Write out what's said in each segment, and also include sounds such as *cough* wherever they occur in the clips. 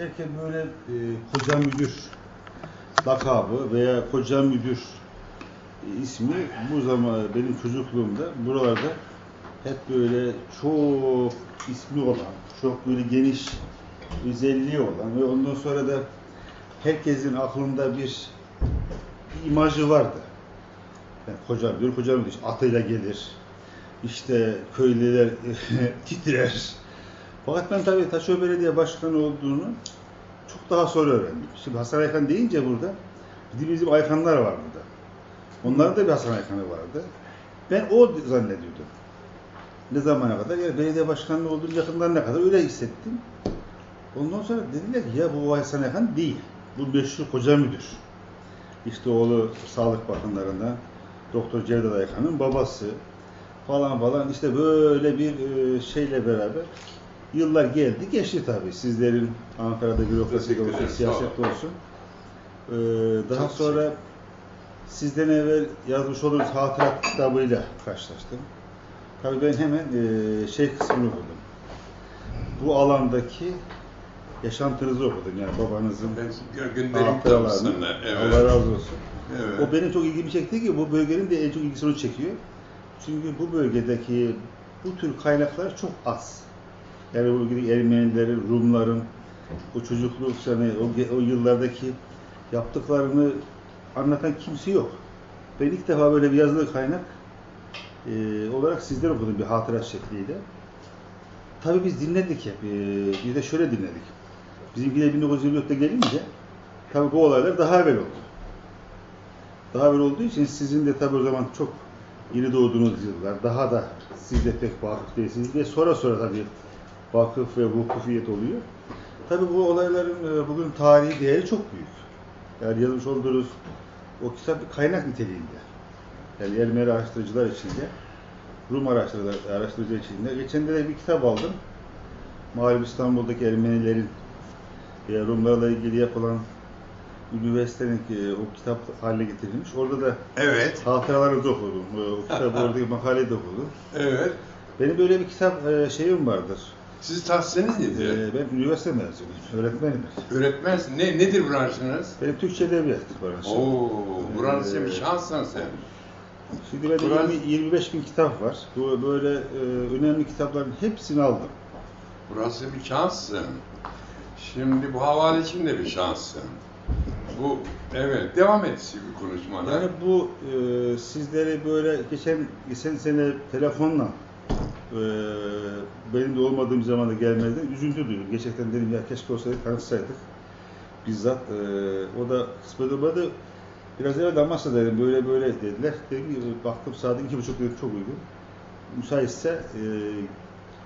herkes böyle e, koca müdür lakabı veya koca müdür ismi bu zaman benim çocukluğumda buralarda hep böyle çok ismi olan, çok böyle geniş özelliği olan ve ondan sonra da herkesin aklında bir, bir imajı vardı. Yani koca müdür, koca müdür atıyla gelir, işte köylüler *laughs* titrer. Fakat ben tabii Taşova Belediye Başkanı olduğunu çok daha sonra öğrendim. Şimdi Hasan Aykan deyince burada bir de bizim Aykanlar var burada. Onların da bir Hasan Aykan'ı vardı. Ben o zannediyordum. Ne zamana kadar? Yani belediye başkanlığı olduğum yakından kadar öyle hissettim. Ondan sonra dediler ki ya bu Hasan Aykan değil. Bu meşhur koca müdür. İşte oğlu Sağlık Bakanlarından Doktor Cevdet Aykan'ın babası falan falan işte böyle bir e, şeyle beraber yıllar geldi geçti tabii. Sizlerin Ankara'da bürokrasi Teşekkür olsun, olun. olsun. Ee, daha Çok sonra sizden evvel yazmış olduğunuz hatırat kitabıyla karşılaştım. Tabii ben hemen e, şey kısmını okudum. Bu alandaki yaşantınızı okudum. Yani babanızın hatıralarını. sana. Allah Evet. razı olsun. evet. O benim çok ilgimi çekti ki bu bölgenin de en çok ilgisini çekiyor. Çünkü bu bölgedeki bu tür kaynaklar çok az. Bölgedeki Ermenilerin, Rumların, o çocukluk yani o, o yıllardaki yaptıklarını anlatan kimse yok. Ben ilk defa böyle bir yazılı kaynak e, olarak sizden okudum bir hatıra şekliyle. Tabii biz dinledik hep. E, bir de şöyle dinledik. Bizimkiler 1924'te gelince tabii bu olaylar daha evvel oldu daha evvel olduğu için sizin de tabii o zaman çok yeni doğduğunuz yıllar, daha da siz de pek vakıf değilsiniz ve sonra sonra tabii vakıf ve vukufiyet oluyor. Tabii bu olayların e, bugün tarihi değeri çok büyük. Yani yazmış olduğunuz o kitap bir kaynak niteliğinde. Yani Ermeni araştırıcılar içinde, Rum araştırıcılar, araştırıcılar içinde. Geçen de bir kitap aldım. Malum İstanbul'daki Ermenilerin veya Rumlarla ilgili yapılan üniversitenin e, o kitap haline getirilmiş. Orada da Evet. hatıralarınızı okudum. E, O kitabı oradaki makaleyi de okudum. *laughs* Evet. Benim böyle bir kitap e, şeyim vardır. Siz tahsiliniz nedir? E, Ben üniversite mezunuyum. Öğretmenim. ben. Öğretmensiniz. Ne, nedir branşınız? Benim Türkçe edebiyat branşı. Oo, buranın Ee, bir şanssın sen. Şimdi bende Kur'an- 20, 25 bin kitap var. Bu böyle e, önemli kitapların hepsini aldım. Burası bir şanssın. Şimdi bu havale için de bir şanssın. Bu, evet, devam et bir konuşmana. Yani bu e, sizlere böyle geçen geçen sene telefonla benim de olmadığım zamanda gelmeden üzüntü duydum. Gerçekten dedim ya keşke olsaydık tanışsaydık. Bizzat e, o da kısmet olmadı. Biraz evvel de Amasya'da dedim böyle böyle dediler. Dedim ki baktım saat iki buçuk dedim çok uygun. Müsaitse e,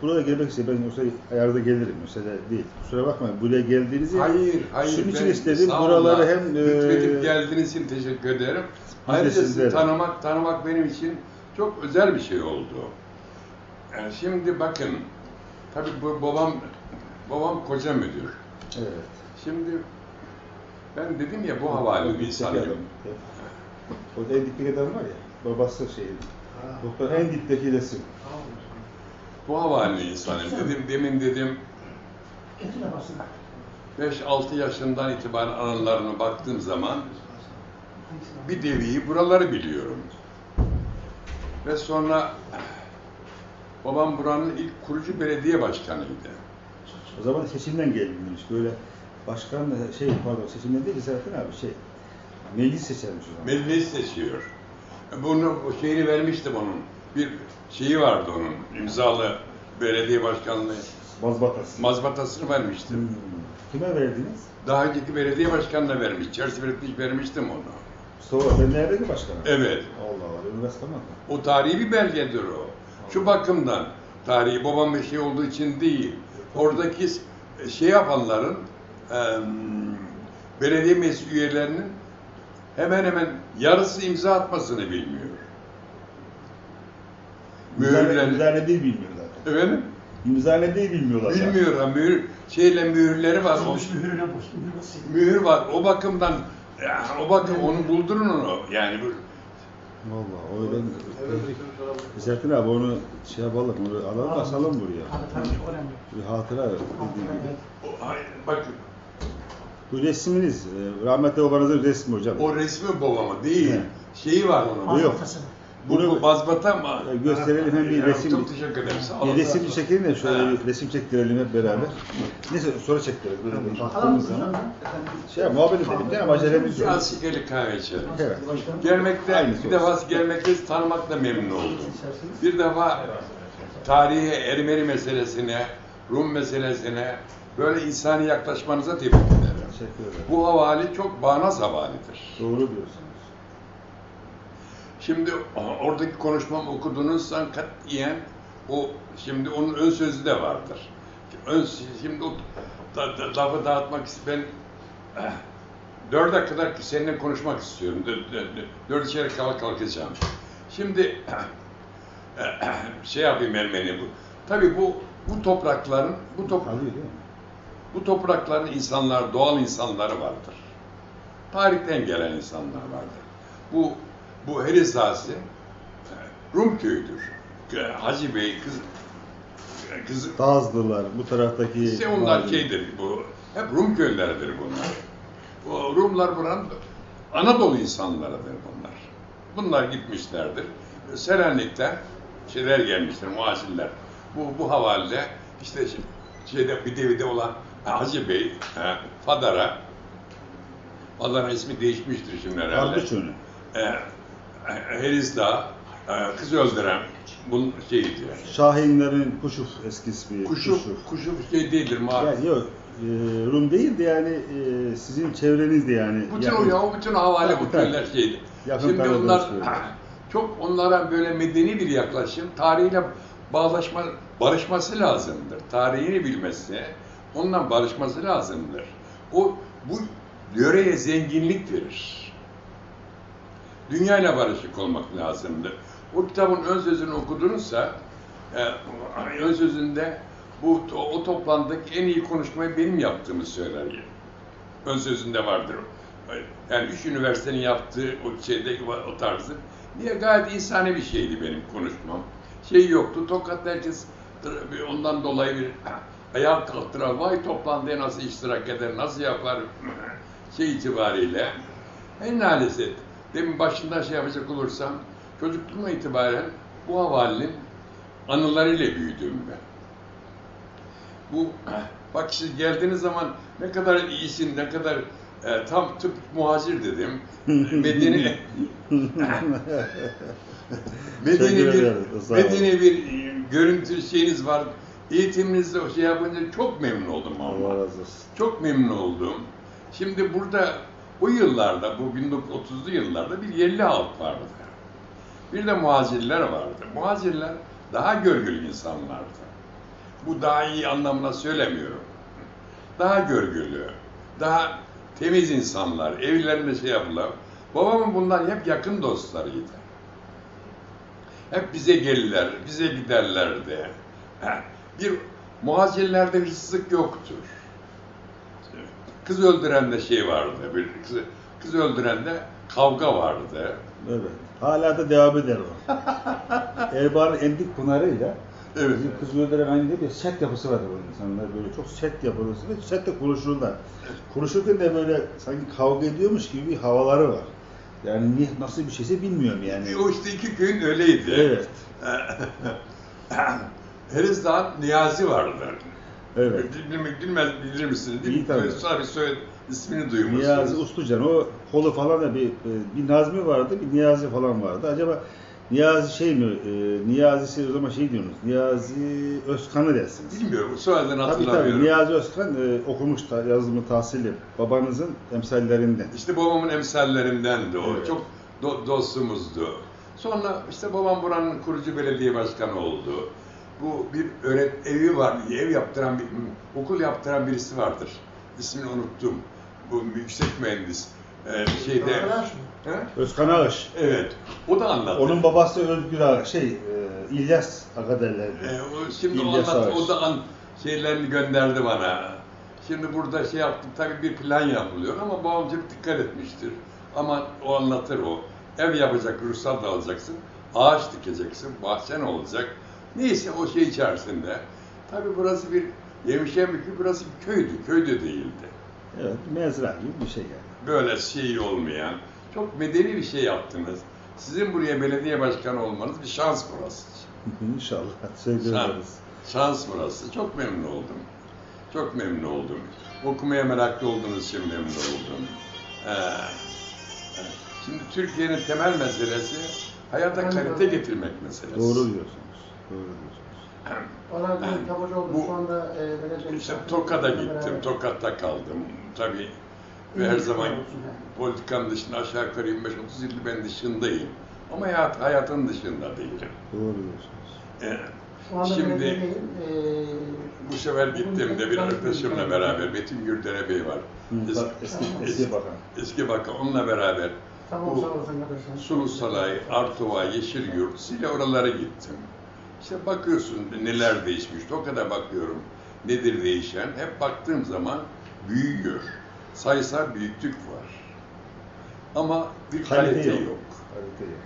burada gelmek istedim. Ben olsa ayarda gelirim. Mesela değil. Kusura bakmayın. Buraya geldiğinizi Hayır, hayır. Şunun için istedim. Buraları hem, e, Lütfedip geldiğiniz için teşekkür ederim. de Ayrıca sizi tanımak, tanımak benim için çok özel bir şey oldu. Yani şimdi bakın, tabii bu babam, babam koca müdür. Evet. Şimdi ben dedim ya bu havale bir dipteki insanıyım. adam. O en dipteki adam var ya, babası şey, doktor en dipteki resim. Bu havale insanıyım. Dedim, demin dedim, 5-6 yaşından itibaren anılarına baktığım zaman bir deviyi buraları biliyorum. Ve sonra babam buranın ilk kurucu belediye başkanıydı. O zaman seçimden gelinmiş böyle başkan şey pardon seçimden değil Selahattin abi şey meclis seçilmiş o zaman. Meclis seçiyor. Bunu bu şeyini vermiştim onun. Bir şeyi vardı onun imzalı belediye başkanlığı Mazbatası. mazbatasını vermiştim. Hmm. Kime verdiniz? Daha önceki belediye başkanına vermiş, çerçeveletmiş vermiştim onu. Mustafa ben neredeki başkanım? Evet. Allah Allah benim rastlamadım. O tarihi bir belgedir o. Şu bakımdan, tarihi babam bir şey olduğu için değil. Oradaki şey yapanların, eee, belediye meclis üyelerinin hemen hemen yarısı imza atmasını bilmiyor. Mühürler, imza ne değil bilmiyor zaten. efendim? İmza ne değil bilmiyorlar. Bilmiyor ha, mühür, şeyle mühürleri var. O, Basılmış mühürüne. Nasıl? mühür var. O bakımdan, ya, o bakım onu buldurun onu. Yani Vallahi o ben Selahattin abi onu şey yapalım, onu alalım asalım buraya. Bir hatıra dediğim gibi. o- hayır, bak Bu resminiz, e, rahmetli babanızın resmi hocam. O resmi babamı değil. He. Şeyi var onun. Bu yok. Bunu- bu bazbata mı? Gösterelim hem bir resim. Çok teşekkür ederim. Sağ olun. Bir resim çekelim de şöyle bir resim çektirelim hep beraber. Neyse sonra çektiririz. Böyle bir baktığımız zaman. Şey muhabbet edelim değil mi? Acelemiz yok. Biraz şekerli kahve içelim. Evet. Gelmekte, Aynısı bir defa gelmekte tanımakla memnun oldum. Bir defa tarihi Ermeni meselesine, Rum meselesine böyle insani yaklaşmanıza tebrik ederim. Teşekkür ederim. Bu havali çok bağnaz havalidir. Doğru diyorsunuz. Şimdi oradaki konuşmamı okudunuz sen katiyen o şimdi onun ön sözü de vardır. Ön, şimdi o da, da, lafı dağıtmak ben eh, dörde kadar seninle konuşmak istiyorum. Dö- dö- dö- Dört içeri kalk kalkacağım. Şimdi eh, şey yapayım Ermeni bu. Tabii bu bu toprakların bu top, bu toprakların insanlar, doğal insanları vardır. Tarihten gelen insanlar vardır. Bu bu Herizası Rum köyüdür. E, Hacı Bey kız e, kız Dağızlılar, bu taraftaki... işte onlar mahalle. şeydir bu. Hep Rum köyleridir bunlar. O Rumlar buranın Anadolu insanlarıdır bunlar. Bunlar gitmişlerdir. Selanik'ten şeyler gelmiştir, muhasiller. Bu, bu havalde işte şey- şeyde bir devide olan Hacı Bey, e, Fadara, Fadara ismi değişmiştir şimdi herhalde. Ardıçönü. E, e, Heriz Dağı, e, kız öldüren bunun şeyiydi. Şahinlerin Kuşuf eski ismi. Kuşu, kuşu şey değildir mavi. Yani yok, e, Rum değil de yani e, sizin çevrenizde yani. Bütün yakın- o bütün havale bu köylер şeydi. Yakın Şimdi onlar *clears throat* çok onlara böyle medeni bir yaklaşım, tarihiyle bağlaşma, barışması lazımdır. Tarihini bilmesi, ondan barışması lazımdır. O bu yöreye zenginlik verir. Dünyayla barışık olmak lazımdır. O kitabın ön sözünü okudunuzsa, e, ön sözünde bu o toplantıdaki en iyi konuşmayı benim yaptığımı söyler. Ön sözünde vardır. Yani üç üniversitenin yaptığı o şeydeki o tarzı. Niye gayet insani bir şeydi benim konuşmam. Şey yoktu. Tokat'ta herkes ondan dolayı bir *clears throat* ayağa kalktırar. Vay toplantıya nasıl iştirak eder, nasıl yapar *clears throat* şey itibariyle. En maalesef demin başından şey yapacak olursam çocukluğuma itibaren bu havalinin anılarıyla büyüdüm ben. Bu *clears throat* bak siz geldiğiniz zaman ne kadar iyisin, ne kadar e, tam tıp muhacir dedim. Medeni *laughs* *laughs* medeni bir medeni bir e, görüntü şeyiniz var. Eğitiminizde o şey yapınca çok memnun oldum Allah razı olsun. Çok memnun oldum. Şimdi burada o yıllarda, bu 1930'lu yıllarda bir yerli halk vardı. Bir de muhacirler vardı. Muhacirler daha görgülü insanlardı. Bu daha iyi anlamına söylemiyorum. Daha görgülü, daha temiz insanlar, evlerinde şey yapılar. Babamın bunlar hep yakın dostlarıydı. Hep bize gelirler, bize giderlerdi. Bir muhacirlerde hırsızlık yoktur. Kız öldürende şey vardı, bir kız, kız öldürende kavga vardı. Evet. Hala da devam eder o. *laughs* Erbaa'nın endik pınarıyla Evet. bizim kız öldüren aynı bir set yapısı vardır o insanlar böyle çok set yapılısı ve setle konuşurlar. Konuşurken de böyle sanki kavga ediyormuş gibi bir havaları var. Yani niye, nasıl bir şeyse bilmiyorum yani. O işte iki köyün öyleydi. Evet. *laughs* Herizdağ'ın Niyazi vardı. Evet. Bilmek bilmez bilir misiniz? Değil İyi mi? tabii. Sonra soy ismini duymuşsunuz. Niyazi Uslucan o kolu falan da bir bir Nazmi vardı, bir Niyazi falan vardı. Acaba Niyazi şey mi? E, Niyazi'si o zaman şey diyorsunuz. Niyazi Özkan'ı dersiniz. Bilmiyorum. Soyadını Tabii hatırlamıyorum. tabii. Niyazi Özkan e, okumuş ta, yazımı tahsili babanızın emsallerinden. İşte babamın emsallerindendi o. Evet. Çok do- dostumuzdu. Sonra işte babam buranın kurucu belediye başkanı oldu. Bu bir öğret evi var, ev yaptıran bir okul yaptıran birisi vardır. İsmini unuttum. Bu yüksek mühendis. Ee, şeyde. He? Özkan Ağış. Evet. O da anlattı. Onun babası Özgür Ağış. Şey, e, İlyas Aga derlerdi. Ee, o, şimdi o İlyas anlattı. Ağaç. O da an, şeylerini gönderdi bana. Şimdi burada şey yaptık. Tabii bir plan yapılıyor ama babam çok dikkat etmiştir. Ama o anlatır o. Ev yapacak, ruhsat alacaksın. Ağaç dikeceksin, bahçen olacak. Neyse o şey içerisinde. Tabii burası bir Yemişemükü burası bir köydü, köy de değildi. Evet, mezra gibi bir şey yani. Böyle şey olmayan, çok medeni bir şey yaptınız. Sizin buraya belediye başkanı olmanız bir şans burası. İnşallah söylüyoruz. Şans burası. Çok memnun oldum. Çok memnun oldum. Okumaya meraklı olduğunuz için memnun oldum. Ee, şimdi Türkiye'nin temel meselesi hayata kalite getirmek meselesi. Doğru diyorsunuz. Doğru diyorsunuz. Arazi tapucu oldu. Bu- Şu anda e, belediye İşte Tokat'a gittim, Tokat'ta kaldım. Tabii ve her zaman politikanın dışında aşağı yukarı 25-30 yıldır ben dışındayım. Ama hayat, hayatın dışında değilim. Doğru diyorsunuz. Ee, Şimdi- e, bu sefer gittiğimde bir arkadaşımla beraber, Metin Gürdere Bey var. Eski, eski, bakan. eski bakan, onunla beraber Tamam Bu-. Sulu Salay, Artuva, Yeşilyurt, Sile oralara gittim. İşte bakıyorsun neler değişmiş, o kadar bakıyorum nedir değişen. Hep baktığım zaman büyüyor. Sayısal büyüklük var. Ama bir kalite, yok. Kalite yok.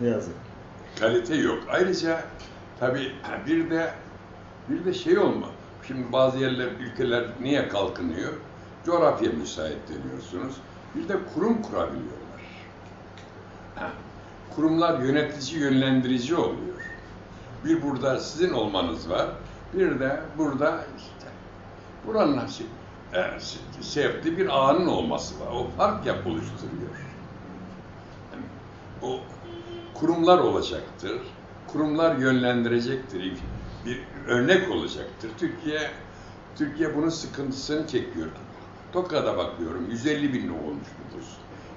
Ne yazık. Kalite yok. Ayrıca tabii bir de bir de şey olma. Şimdi bazı yerler, ülkeler niye kalkınıyor? Coğrafya müsait deniyorsunuz. Bir de kurum kurabiliyorlar. Kurumlar yönetici, yönlendirici oluyor. Bir burada sizin olmanız var. Bir de burada işte buranın şey, e, sevdiği bir ağının olması var. O fark yap oluşturuyor. Yani o kurumlar olacaktır. Kurumlar yönlendirecektir. Bir örnek olacaktır. Türkiye Türkiye bunun sıkıntısını çekiyor. Tokat'a bakıyorum. 150 bin olmuş nüfus.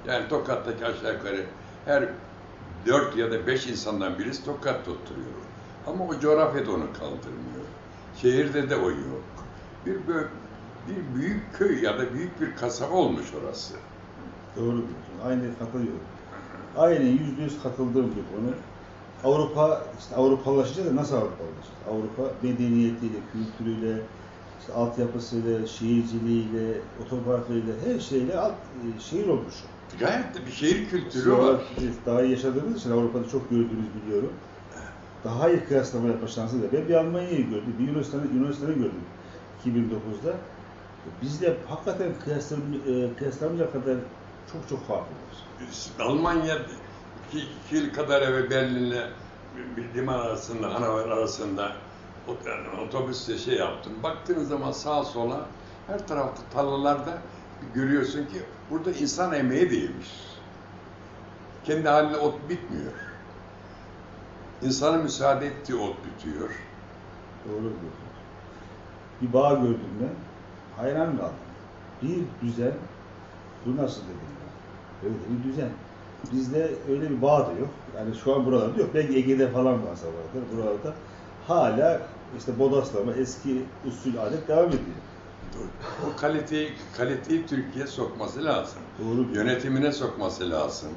Yani Tokat'taki aşağı yukarı her 4 ya da 5 insandan birisi Tokat'ta oturuyor. Ama o coğrafyada onu kaldırmıyor. Şehirde de o yok. Bir bir büyük köy ya da büyük bir kasaba olmuş orası. Doğru diyorsun. Aynı katılıyorum. Aynı yüzde yüz katıldığım bir konu. Avrupa, işte Avrupalaşınca da nasıl Avrupalaşacak? Avrupa medeniyetiyle, kültürüyle, işte altyapısıyla, şehirciliğiyle, otoparkıyla, her şeyle alt, e, şehir olmuş. Gayet de bir şehir kültürü Sonra var. daha yaşadığımız için Avrupa'da çok gördüğünüz biliyorum. Daha iyi kıyaslama yapma şansı da. Ben bir Almanya'yı gördüm, bir Yunanistan'ı, Yunanistan'ı gördüm 2009'da. Bizde hakikaten kıyaslam, e, kadar çok çok farklılar. Almanya iki, iki yıl kadar evvel Berlin'le liman arasında, Hanover arasında otobüste şey yaptım. Baktığınız zaman sağa sola her tarafta tarlalarda görüyorsun ki burada insan emeği değilmiş. Kendi haline ot bitmiyor. İnsanın müsaade ettiği ot bitiyor. Doğru diyorsunuz. Bir bağ gördüm ben. Hayran kaldım. Bir düzen, bu nasıl dedim ben. Öyle bir düzen. Bizde öyle bir bağ da yok. Yani şu an buralarda yok. Belki Ege'de falan varsa vardır. Buralarda hala işte bodoslama, eski usul adet devam ediyor. O kaliteyi, kaliteyi Türkiye sokması lazım. Doğru. yönetimine sokması lazım.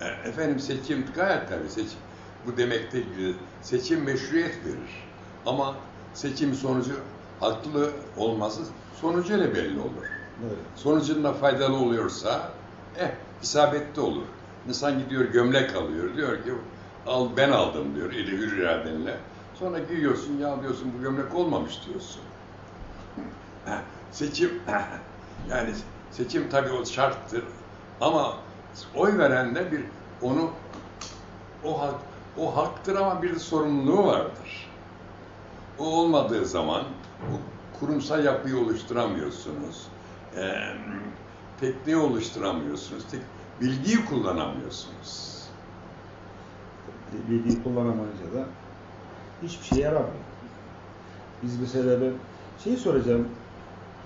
E, Efendim seçim gayet tabii seçim. Bu demek değil ki seçim meşruiyet verir. Ama seçim sonucu haklı olması sonucuyla belli olur. Evet. Sonucunda faydalı oluyorsa eh isabetli olur. İnsan gidiyor gömlek alıyor. Diyor ki al ben aldım diyor eli hür iradenle. Sonra giyiyorsun ya diyorsun bu gömlek olmamış diyorsun. Ha, Seçim yani seçim tabii o şarttır ama oy veren de bir onu o hak o haktır ama bir de sorumluluğu vardır. O olmadığı zaman bu kurumsal yapıyı oluşturamıyorsunuz. Ee, tekniği oluşturamıyorsunuz. Tek, bilgiyi kullanamıyorsunuz. Bilgiyi kullanamayınca da hiçbir şey yaramıyor. Biz mesela ben şey soracağım.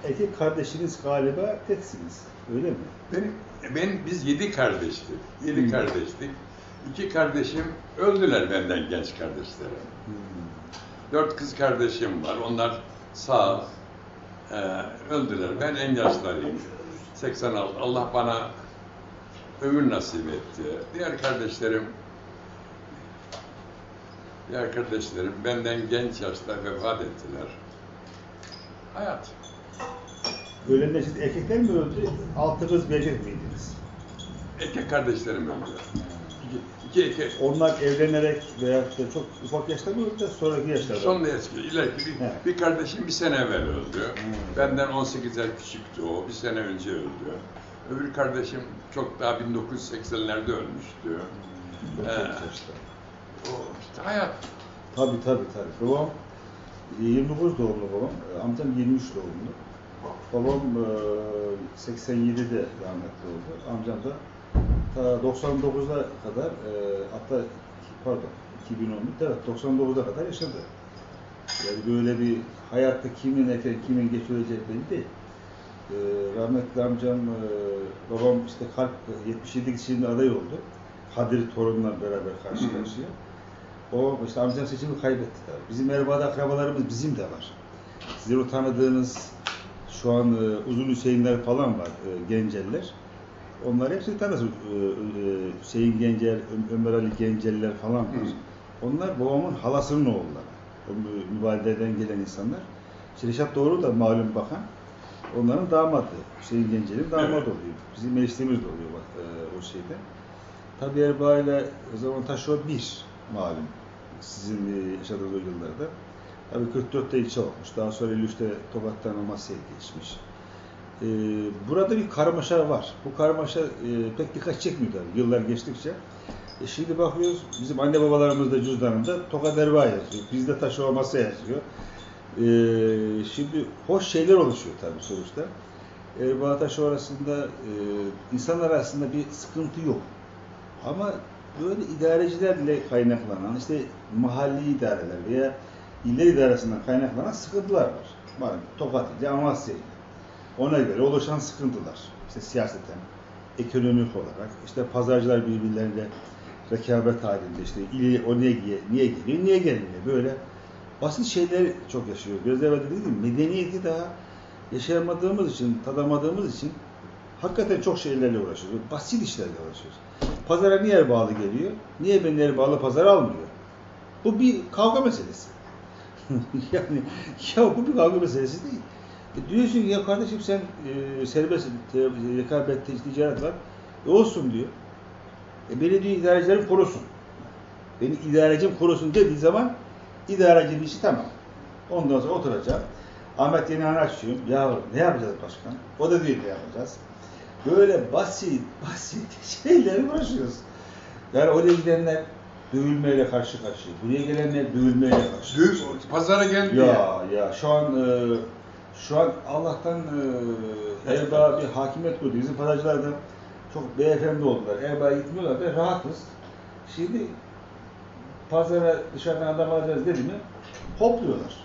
Erkek kardeşiniz galiba teksiniz. Öyle mi? Benim, ben biz yedi kardeştik. Yedi Hmm. kardeştik. İki kardeşim öldüler benden genç kardeşlerim. Dört kız kardeşim var. Onlar sağ. Ee, öldüler. Ben en yaşlarıyım. 86. Allah bana ömür nasip etti. Diğer kardeşlerim diğer kardeşlerim benden genç yaşta vefat ettiler. Hayat. Ölenler siz erkekler mi öldü? Altı kız bir erkek miydiniz? Erkek kardeşlerim öldü. İki, iki, Onlar evlenerek veya işte çok ufak yaşta mı öldü, sonraki yaşlarda? Son eski, ileriki bir, He. bir kardeşim bir sene evvel öldü. Hmm. Benden 18 yaş küçüktü o, bir sene önce öldü. Öbür kardeşim çok daha 1980'lerde ölmüştü. He. yaşta. O işte hayat. Tabii tabii tabii. Babam e, 29 doğumlu babam, amcam 23 doğumlu. Babam e, 87'de rahmetli oldu. Amcam da 99'a kadar, e, hatta pardon 2010'da evet 99'a kadar yaşadı. Yani böyle bir hayatta kimin erken kimin geç öleceği belli değil. E, rahmetli amcam, e, babam işte kalp 77 kişinin aday oldu. Kadir torunla beraber karşı karşıya. O işte amcam seçimi kaybetti tabii. Bizim Erbaa'da akrabalarımız bizim de var. Sizin o tanıdığınız şu an e, Uzun Hüseyinler falan var, e, Genceller. Onlar hepsini tanırsın. E, e, Hüseyin Gencel, Ömer Ali Genceller falan var. Onlar babamın halasının oğulları. O mü- mübaleden gelen insanlar. İşte Reşat Doğru da malum bakan. Onların damadı. Hüseyin Gencel'in damadı Evet. oluyor. Bizim eniştemiz de oluyor bak, e, o şeyde. Tabi Erbaa ile o zaman Taşova bir malum. Sizin e, yaşadığınız o yıllarda. Tabi 44'te ilçe olmuş. Daha sonra 53'te Tokat'tan Amasya'ya geçmiş. Ee, burada bir karmaşa var. Bu karmaşa e, pek dikkat çekmiyor tabii yıllar geçtikçe. E şimdi bakıyoruz bizim anne babalarımız da cüzdanında Tokat Erbaa yazıyor. Bizde Taşova Masya yazıyor. Ee, şimdi hoş şeyler oluşuyor tabii sonuçta. Erbaa Taşova arasında e, insanlar arasında bir sıkıntı yok. Ama böyle idarecilerle kaynaklanan işte mahalli idareler veya iller idaresinden kaynaklanan sıkıntılar var. Malum Tokat ile Amasya. Ona göre oluşan sıkıntılar. İşte siyaseten, ekonomik olarak, işte pazarcılar birbirleriyle rekabet halinde işte ili o niye, niye geliyor, niye gelmiyor böyle basit şeyler çok yaşıyor. Biraz evvel dediğim gibi medeniyeti daha yaşayamadığımız için, tadamadığımız için hakikaten çok şeylerle uğraşıyoruz. Basit işlerle uğraşıyoruz. Pazara niye bağlı geliyor? Niye beni bağlı pazar almıyor? Bu bir kavga meselesi. *laughs* yani ya bu bir kavga meselesi değil. E diyorsun ki ya kardeşim sen e, serbest e, rekabette ticaret var. E olsun diyor. E beni diyor idarecilerim korusun. Beni idarecim korusun dediği zaman idarecinin işi tamam. Ondan sonra oturacağım. Ahmet Yenihan'ı açıyorum. Ya ne yapacağız başkan? O da diyor ne yapacağız. Böyle basit *laughs* basit şeyleri uğraşıyoruz. Yani oraya gidenler dövülmeyle karşı karşıya. Buraya gelenler dövülmeyle karşı karşıya. pazara geldi ya. Ya ya şu an e, şu an Allah'tan e, Erbaa bir hakimiyet kurdu. Bizim pazarcılar da çok beyefendi oldular. Erbaa'ya gitmiyorlar ve rahatız. Şimdi pazara dışarıdan adam alacağız dedi mi hopluyorlar.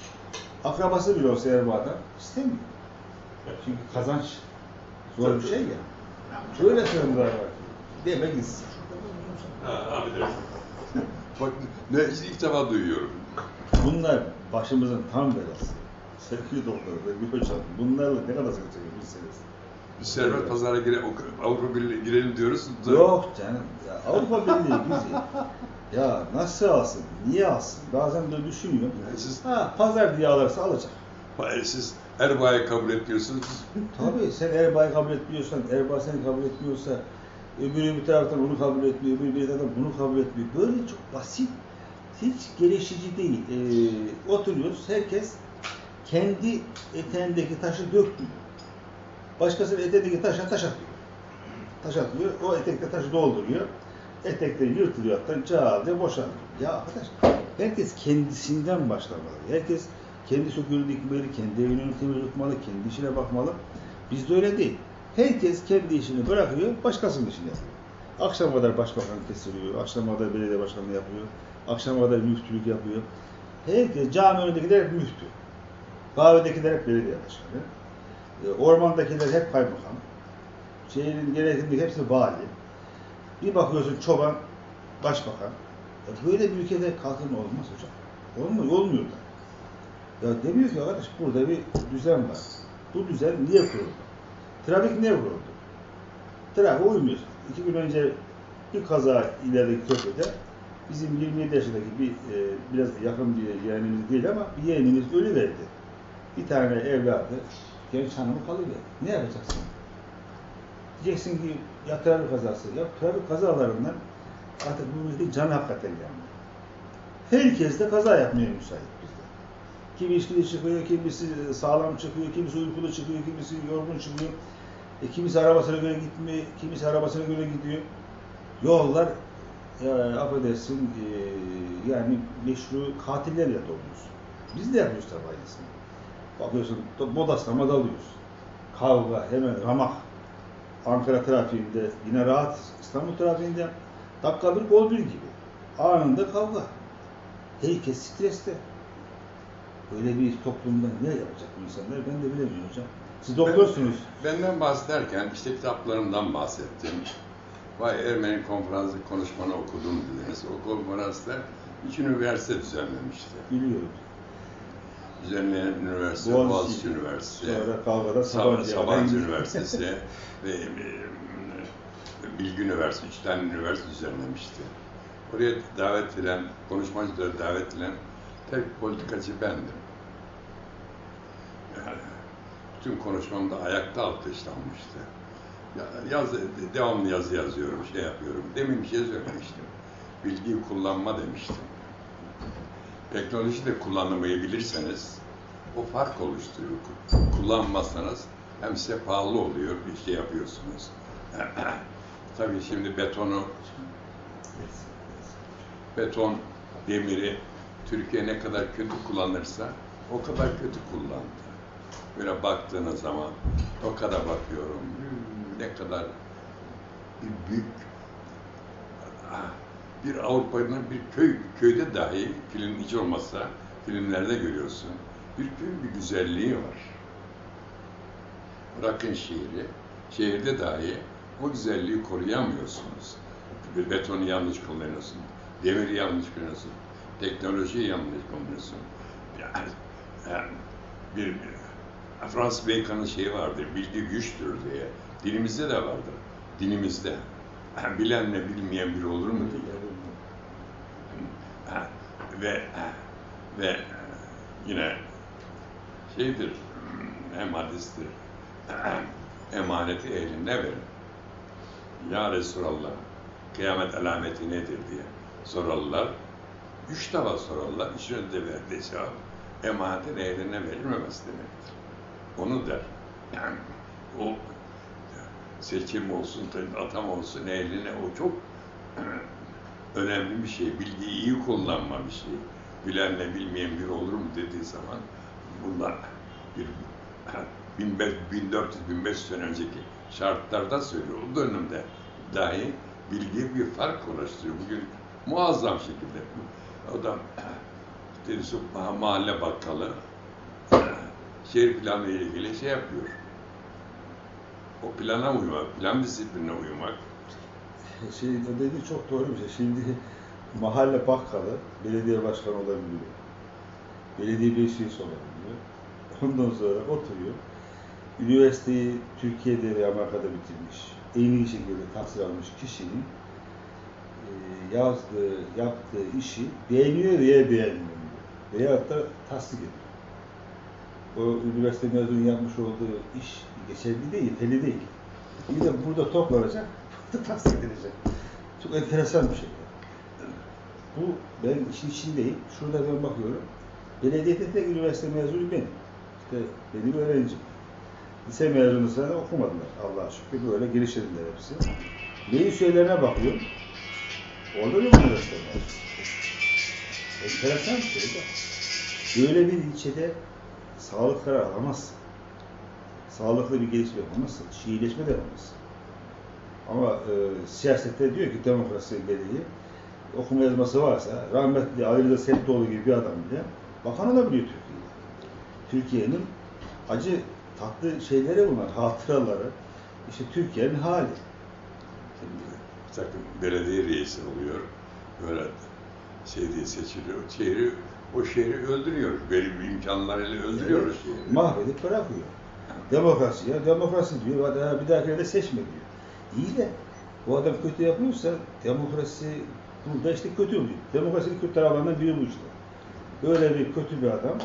Akrabası bile olsa Erbaa'dan istemiyor. Çünkü kazanç zor bir şey ya. Böyle sorunlar var. Deme gitsin. Ha, abi de. Bak ne ilk defa duyuyorum. Bunlar başımızın tam belası. Sevgili doktor, sevgili hocam, bunlarla ne kadar sıkıntı çekebilirsiniz? Biz serbest pazara gire, Avrupa Birliği girelim diyoruz. Yok canım, ya Avrupa Birliği *laughs* bizi ya nasıl alsın, niye alsın? Bazen de düşünüyorum. Yani siz, Ha, pazar diye alırsa alacak. siz Erbaa'yı kabul etmiyorsunuz. Tabii sen Erbaa'yı kabul etmiyorsan, Erbaa seni kabul etmiyorsa, öbürü bir taraftan onu kabul etmiyor, öbürü bir taraftan bunu kabul etmiyor. Böyle çok basit, hiç gelişici değil. Ee, oturuyoruz, herkes kendi eteğindeki taşı dökmüyor. Başkasının eteğindeki taşa taş atıyor. Taş atıyor, o etekte taşı dolduruyor. Etekte yırtılıyor hatta cağalıyor, boşalıyor. Ya arkadaş, herkes kendisinden başlamalı. Herkes kendi söküğünü dikmeli, kendi evini temiz tutmalı, kendi işine bakmalı. Bizde öyle değil. Herkes kendi işini bırakıyor, başkasının işini yapıyor. Akşam kadar başbakan kesiliyor, akşam kadar belediye başkanlığı yapıyor, akşam kadar müftülük yapıyor. Herkes cami önündekiler hep müftü. Kahvedekiler hep belediye başkanı. E, Ormandakiler hep kaymakam. Şehrin genelinde hepsi vali. Bir bakıyorsun çoban, başbakan. Ya böyle bir ülkede kalkınma olmaz hocam. Olmuyor, olmuyor da. Ya demiyor ki arkadaş burada bir düzen var. Bu düzen niye kuruldu? Trafik niye kuruldu? Trafik uymuyor. İki gün önce bir kaza ilerideki köprüde bizim 27 yaşındaki bir e, biraz yakın bir yeğenimiz değil ama bir yeğenimiz ölüverdi. Bir tane evladı genç hanımı kalıverdi. Ne yapacaksın? Diyeceksin ki ya trafik kazası. Ya trafik kazalarından Artık bu milletin canı hakikaten yandı. Herkes de kaza yapmaya müsait bizde. Kimi içkili çıkıyor, kimisi sağlam çıkıyor, kimisi uykulu çıkıyor, kimisi yorgun çıkıyor. E, kimisi arabasına göre gitmiyor, kimisi arabasına göre gidiyor. Yollar ya, affedersin e, yani meşru katillerle doluyorsun. Biz de yapıyoruz tabii aynısını. Bakıyorsun bodaslama dalıyoruz. Kavga, hemen ramak. Ankara trafiğinde yine rahat, İstanbul trafiğinde dakika bir gol bir gibi. Anında kavga. Herkes streste. Böyle bir toplumda ne yapacak bu insanlar ben de bilemiyorum hocam. Siz doktorsunuz. Benden bahsederken işte kitaplarımdan bahsettim. Vay Ermeni konferansı konuşmanı okudum dediniz. O konferansta üç üniversite düzenlemişti. Biliyorum. Düzenleyen üniversite, Boğaziçi. Boğaziçi Üniversitesi, Sonra kavgada Sabancı, Sabancı. Üniversitesi *laughs* ve e, Bilgi Üniversitesi, üç tane üniversite düzenlemişti. Oraya davet edilen, konuşmacılara davet edilen tek politikacı bendim. Yani bütün konuşmamda ayakta alkışlanmıştı. Ya, yaz, devamlı yazı yazıyorum, şey yapıyorum. Demin bir şey söylemiştim. Bilgiyi kullanma demiştim. Teknoloji de kullanmayı bilirseniz o fark oluşturuyor. Kullanmazsanız hem size pahalı oluyor, bir şey yapıyorsunuz. *clears throat* Tabii şimdi betonu, beton, demiri Türkiye ne kadar kötü kullanırsa o kadar kötü kullandı. Böyle baktığınız zaman o kadar bakıyorum. hmm, Ne kadar bir büyük bir Avrupa'nın bir köy köyde dahi film hiç olmazsa filmlerde görüyorsun. Bir köyün bir güzelliği var. Bırakın şehri, şehirde dahi o güzelliği koruyamıyorsunuz. Bir betonu yanlış kullanıyorsun, demiri yanlış kullanıyorsun, teknolojiyi yanlış kullanıyorsun. Yani, yani bir, bir Fransız Bacon'ın şeyi vardır, bilgi güçtür diye. Dilimizde de vardır. Dinimizde. Bilenle bilmeyen biri olur mu diye. Ve ve yine şeydir hem hadistir emaneti ehline verin. Ya Resulallah kıyamet alameti nedir diye sorarlar. Üç defa sorarlar. Üçünü de verdiği cevap emanetin ehline verilmemesi demektir. Onu der. Yani o seçim olsun, atam olsun ehline o çok *clears throat* önemli bir şey. Bilgiyi iyi kullanma bir şey. Bilenle bilmeyen bir olur mu dediği zaman bunlar bir *clears throat* 1400-1500 sene önceki şartlarda söylüyor. O dönemde dahi bilgi bir fark oluşturuyor. Bugün muazzam şekilde. O da *clears throat* dedi, mahalle bakkalı şehir planı ile ilgili şey yapıyor. O plana uymak, plan disiplinine uymak, Şey, dediği çok doğru bir şey. Şimdi mahalle bakkalı belediye başkanı olabiliyor. Belediye beşiğisi olabiliyor. Ondan sonra oturuyor. Üniversiteyi Türkiye'de ve Amerika'da bitirmiş. En iyi şekilde tahsil almış kişinin e, yazdığı, yaptığı işi beğeniyor veya beğenmiyor. Veyahut da tasdik ediyor. O üniversite mezunu yapmış olduğu iş geçerli değil, yeterli değil. Bir de burada toplanacak, *laughs* burada tasdik edilecek. Çok enteresan bir şey. Bu ben işin içindeyim. Şurada ben bakıyorum. Belediyede tek üniversite mezunu benim. İşte benim öğrencim. Lise mezunu sana okumadılar Allah'a şükür. Böyle girişirdiler hepsi. Neyin şeylerine bakıyorum. Orada yok üniversite mezunu. Enteresan bir şey de. Böyle bir ilçede sağlık kararı alamazsın. Sağlıklı bir gelişme yapamazsın. Şiileşme de yapamazsın. Ama e, siyasette diyor ki demokrasi gereği okuma yazması varsa rahmetli Ali Rıza Septoğlu gibi bir adam bile bakan olabiliyor Türkiye'ye. Türkiye'nin acı tatlı şeyleri bunlar, hatıraları. İşte Türkiye'nin hali. bir takım belediye reisi oluyor. Böyle şey diye seçiliyor. Şehri, o şehri öldürüyor. Verim imkanlarıyla öldürüyor o şehri. Mahvedip bırakıyor. Demokrasi ya, demokrasi diyor. Bir dahakine de seçme diyor. İyi de bu adam kötü yapıyorsa demokrasi burada işte kötü oluyor. Demokrasinin kötü taraflarından biri bu işte. Böyle bir kötü bir adam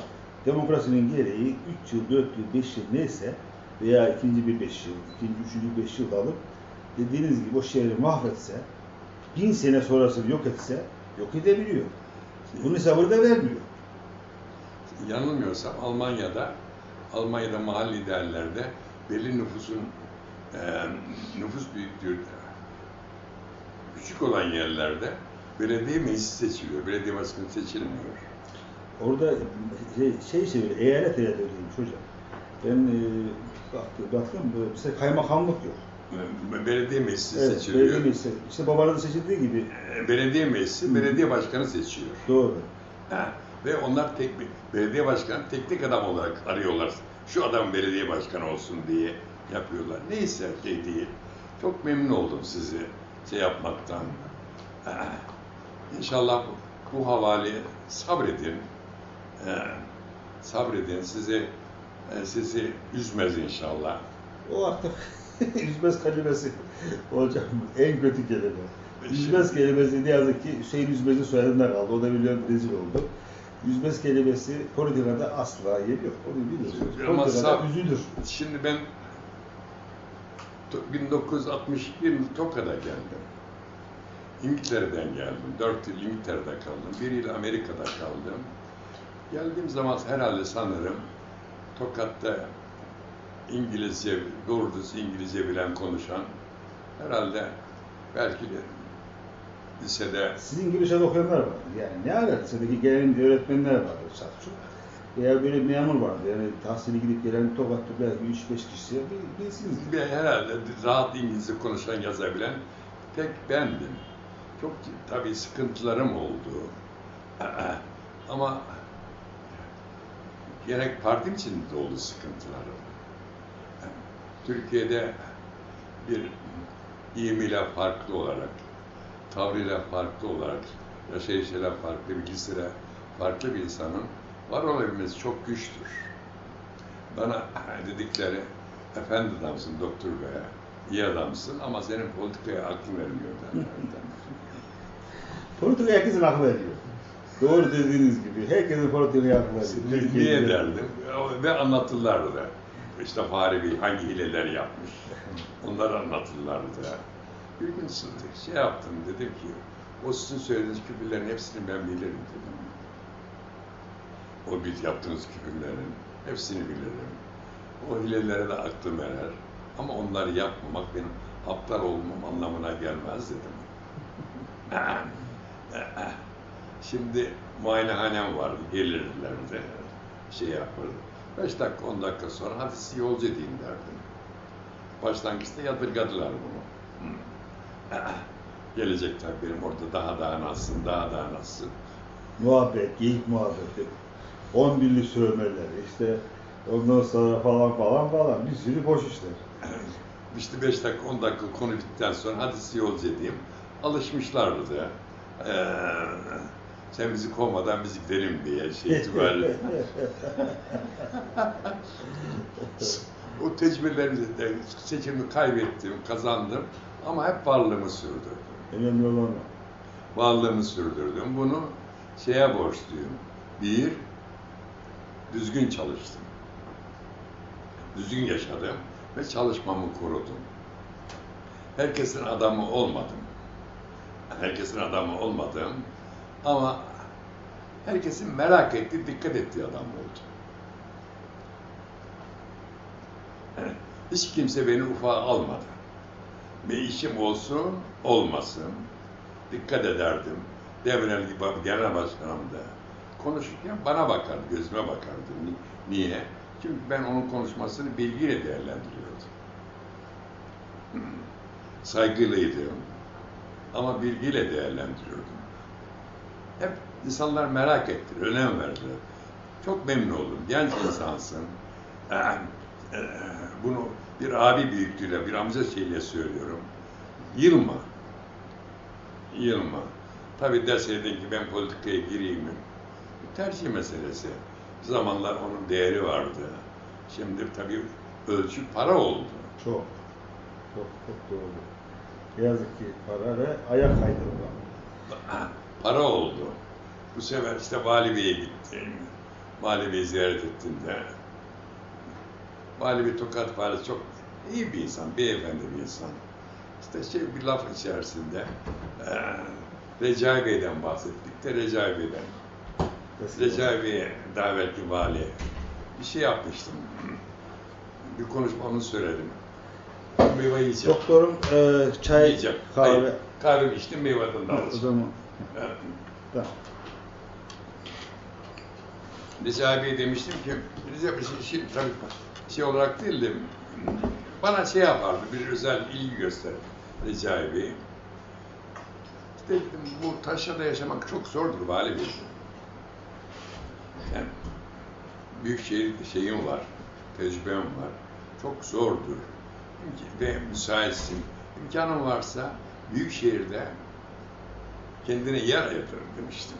demokrasinin gereği 3 yıl, 4 yıl, 5 yıl neyse veya ikinci bir 5 yıl, ikinci, üçüncü 5 yıl alıp dediğiniz gibi o şehri mahvetse bin sene sonrasını yok etse yok edebiliyor. Bunun hesabını da vermiyor. yanılmıyorsam Almanya'da Almanya'da mahalli değerlerde belli nüfusun e, nüfus büyüklüğü küçük olan yerlerde belediye meclisi seçiliyor. Belediye başkanı seçilmiyor. Orada şey, şey seviyor, eyalet eyalet öyleymiş hocam. Ben e, baktım, baktım mesela kaymakamlık yok. Belediye meclisi Evet, seçiliyor. belediye meclisi. İşte babanın seçildiği gibi E, Belediye meclisi Hı. belediye başkanı seçiyor. doğru. Ha, ve onlar tek belediye başkanı teknik adam olarak arıyorlar. Şu adam belediye başkanı olsun diye yapıyorlar. Neyse şey değil. Çok memnun oldum sizi şey yapmaktan. Ha, İnşallah bu, bu havali sabredin. Ha, sabredin. Sizi e, sizi üzmez inşallah. O artık *laughs* üzmez kelimesi hocam en kötü kelime. Üzmez kelimesi ne yazık ki Hüseyin Üzmez'in soyadından kaldı. O da biliyorum rezil oldu. Üzmez kelimesi politikada asla yeri yok. Onu biliyorsunuz. Ama sağ- üzülür. Şimdi ben to- 1961 Toka'da geldim. İngiltere'den geldim. Dört yıl İngiltere'de kaldım. Bir yıl Amerika'da kaldım. Geldiğim zaman herhalde sanırım Tokat'ta İngilizce, doğru düz İngilizce bilen konuşan herhalde belki de lisede Sizin gibi lisede okuyanlar var. Yani ne ara lisedeki gelen öğretmenler var. Çarçur. Veya böyle memur vardı. Yani tahsili gidip gelen Tokat'ta belki 3-5 kişi bir, birisiniz. Bir herhalde rahat İngilizce konuşan, yazabilen tek bendim. Çok tabii sıkıntılarım oldu. *clears throat* Ama gerek partim için de oldu sıkıntılarım. Türkiye'de bir iyimiyle farklı olarak, tavrıyla farklı olarak, yaşayışıyla farklı, bilgisiyle farklı bir insanın var olabilmesi çok güçtür. Bana dedikleri, efendi adamsın doktor bey, iyi adamsın ama senin politikaya aklın vermiyor derlerdi. *laughs* Politika herkesin aklı veriyor. Doğru dediğiniz gibi. Herkesin politikaya aklı veriyor. Niye- derdim? Ve anlatırlardı. İşte Fahri hangi hileler yapmış. Onları anlatırlardı. Gün şey yaptım, dedim ki, o sizin söylediğiniz küfürlerin hepsini ben bilirim dedim. O biz yaptığınız küfürlerin hepsini bilirim. O hilelere de aklım erer. Ama onları yapmamak benim aptal olmam anlamına gelmez dedim. *laughs* Şimdi muayenehanem vardı, gelirlerdi, şey yapardı. Beş dakika, on dakika sonra hadi sizi yolcu edeyim derdim. Başlangıçta yadırgadılar bunu. *clears throat* Gelecek tabii benim orada daha daha nasılsın, daha daha nasılsın. Muhabbet, geyik muhabbeti. 10 birlik sövmeler, işte ondan sonra falan falan falan. Bir sürü boş işler. *clears throat* İşte beş dakika, on dakika konu bittikten sonra hadi sizi yolcu edeyim. Alışmışlardı. Ee, sen bizi kovmadan biz gidelim diye şey *laughs* itibariyle. o tecrübelerimizi seçimi kaybettim, kazandım ama hep varlığımı sürdürdüm. Önemli olan o. Varlığımı sürdürdüm. Bunu şeye borçluyum. Bir, düzgün çalıştım. Düzgün yaşadım ve çalışmamı korudum. Herkesin adamı olmadım. Herkesin adamı olmadım. Ama herkesin merak ettiği, dikkat ettiği adam oldum. *clears throat* Hiç kimse beni ufağa almadı. Bir işim olsun, olmasın. Dikkat ederdim. Demirel gibi genel başkanım da konuşurken bana bakardı, gözüme bakardı. Ni- Niye? Çünkü ben onun konuşmasını bilgiyle değerlendiriyordum. Hmm. Saygılıydım. Ama bilgiyle değerlendiriyordum. Hep insanlar merak ettiler, önem verdiler. Çok memnun oldum. Genç insansın. Bunu bir abi büyüklüğüyle, bir amca şeyle söylüyorum. Yılma. Yılma. Tabii deseydin ki ben politikaya gireyim? Tercih meselesi. Zamanlar onun değeri vardı. Şimdi tabii ölçü para oldu. Çok. Çok çok doğru. Ne yazık ki para ve ayak kaydırma. Para oldu. Bu sefer işte Vali Bey'e gittim. Vali Bey'i ziyaret ettim de. Vali Bey Tokat Valisi çok iyi bir insan, beyefendi bir insan. İşte şey bir laf içerisinde eee Recai Bey'den bahsettik de Recai Bey'den. Recai Bey'e davetli vali bir şey yapmıştım. Bir konuşmamı söyledim. Meyve yiyeceğim. Doktorum e, çay, Yiyeceğim. kahve. Hayır, kahve içtim meyveden de O zaman Evet. tamam. Recai Bey demiştim ki, Recai Bey şey, şey, tabii şey olarak değil de bana şey yapardı, bir özel ilgi gösterir Bey. İşte dedim, bu taşrada yaşamak çok zordur Vali Bey. Yani büyük şehir şeyim var, tecrübem var. Çok zordur. Ve müsaitsin. İmkanın varsa büyük şehirde kendine yer ayırtır demiştim.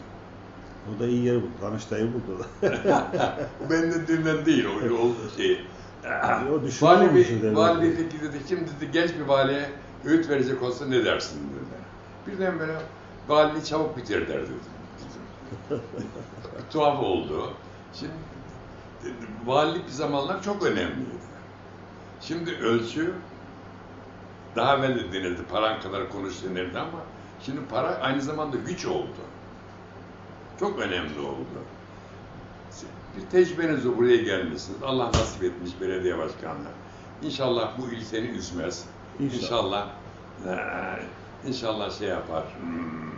O da iyi yer buldu. Danıştay'ı buldu da. *laughs* Bu benden dünden değil, o, o şey. O düşünüyor vali Bey, dedi. vali Bey peki dedi, kim dedi genç bir valiye öğüt verecek olsa ne dersin dedi. Birden böyle valiliği çabuk bitirir derdi. *laughs* Tuhaf oldu. Şimdi valilik bir zamanlar çok önemliydi. Şimdi ölçü daha evvel de denildi, paran kadar konuş denildi ama şimdi para aynı zamanda güç oldu. Çok önemli oldu. Bir tecrübenizle buraya gelmişsiniz. Allah nasip etmiş belediye başkanlığı. İnşallah bu il seni üzmez. İnşallah. İnşallah inşallah şey yapar. Hmm,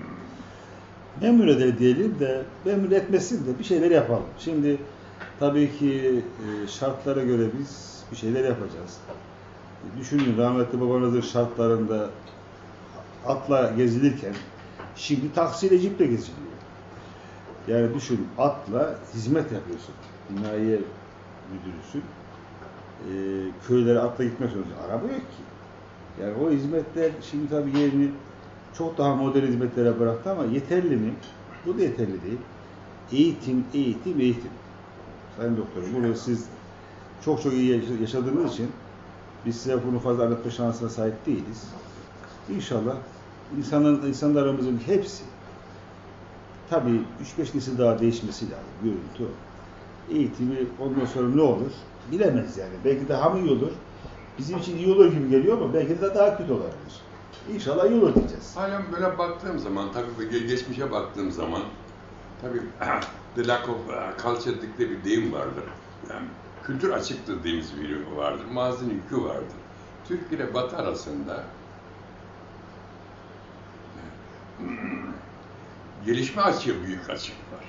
Memnun eder diyelim de memnun etmesin de bir şeyler yapalım. Şimdi tabii ki e, şartlara göre biz bir şeyler yapacağız. E, Düşünün rahmetli babanızın şartlarında atla gezilirken şimdi taksiyle ciple geziliyor. Yani düşün atla hizmet yapıyorsun. Binaye müdürüsün. E, köylere atla gitmek zorunda. Araba yok ki. Yani o hizmetler şimdi tabii yerini çok daha modern hizmetlere bıraktı ama yeterli mi? Bu da yeterli değil. Eğitim, eğitim, eğitim. Sayın Doktorum, bunu siz çok çok iyi yaşa- yaşadığınız için biz size bunu fazla anlatma şansına sahip değiliz. İnşallah insanın, insanlarımızın hepsi tabii 3-5 nesil daha değişmesi lazım. Görüntü. Eğitimi ondan sonra ne olur? Bilemez yani. Belki daha mı iyi olur? Bizim için iyi olur gibi geliyor ama belki de daha kötü olabilir. İnşallah iyi olur diyeceğiz. Halen böyle baktığım zaman, tabii ge- geçmişe baktığım zaman, tabii *clears throat* the lack of uh, culture bir deyim vardır. Yani kültür açıktır dediğimiz bir vardır. Mazinin yükü vardır. Türk ile Batı arasında gelişme açığı büyük açık var.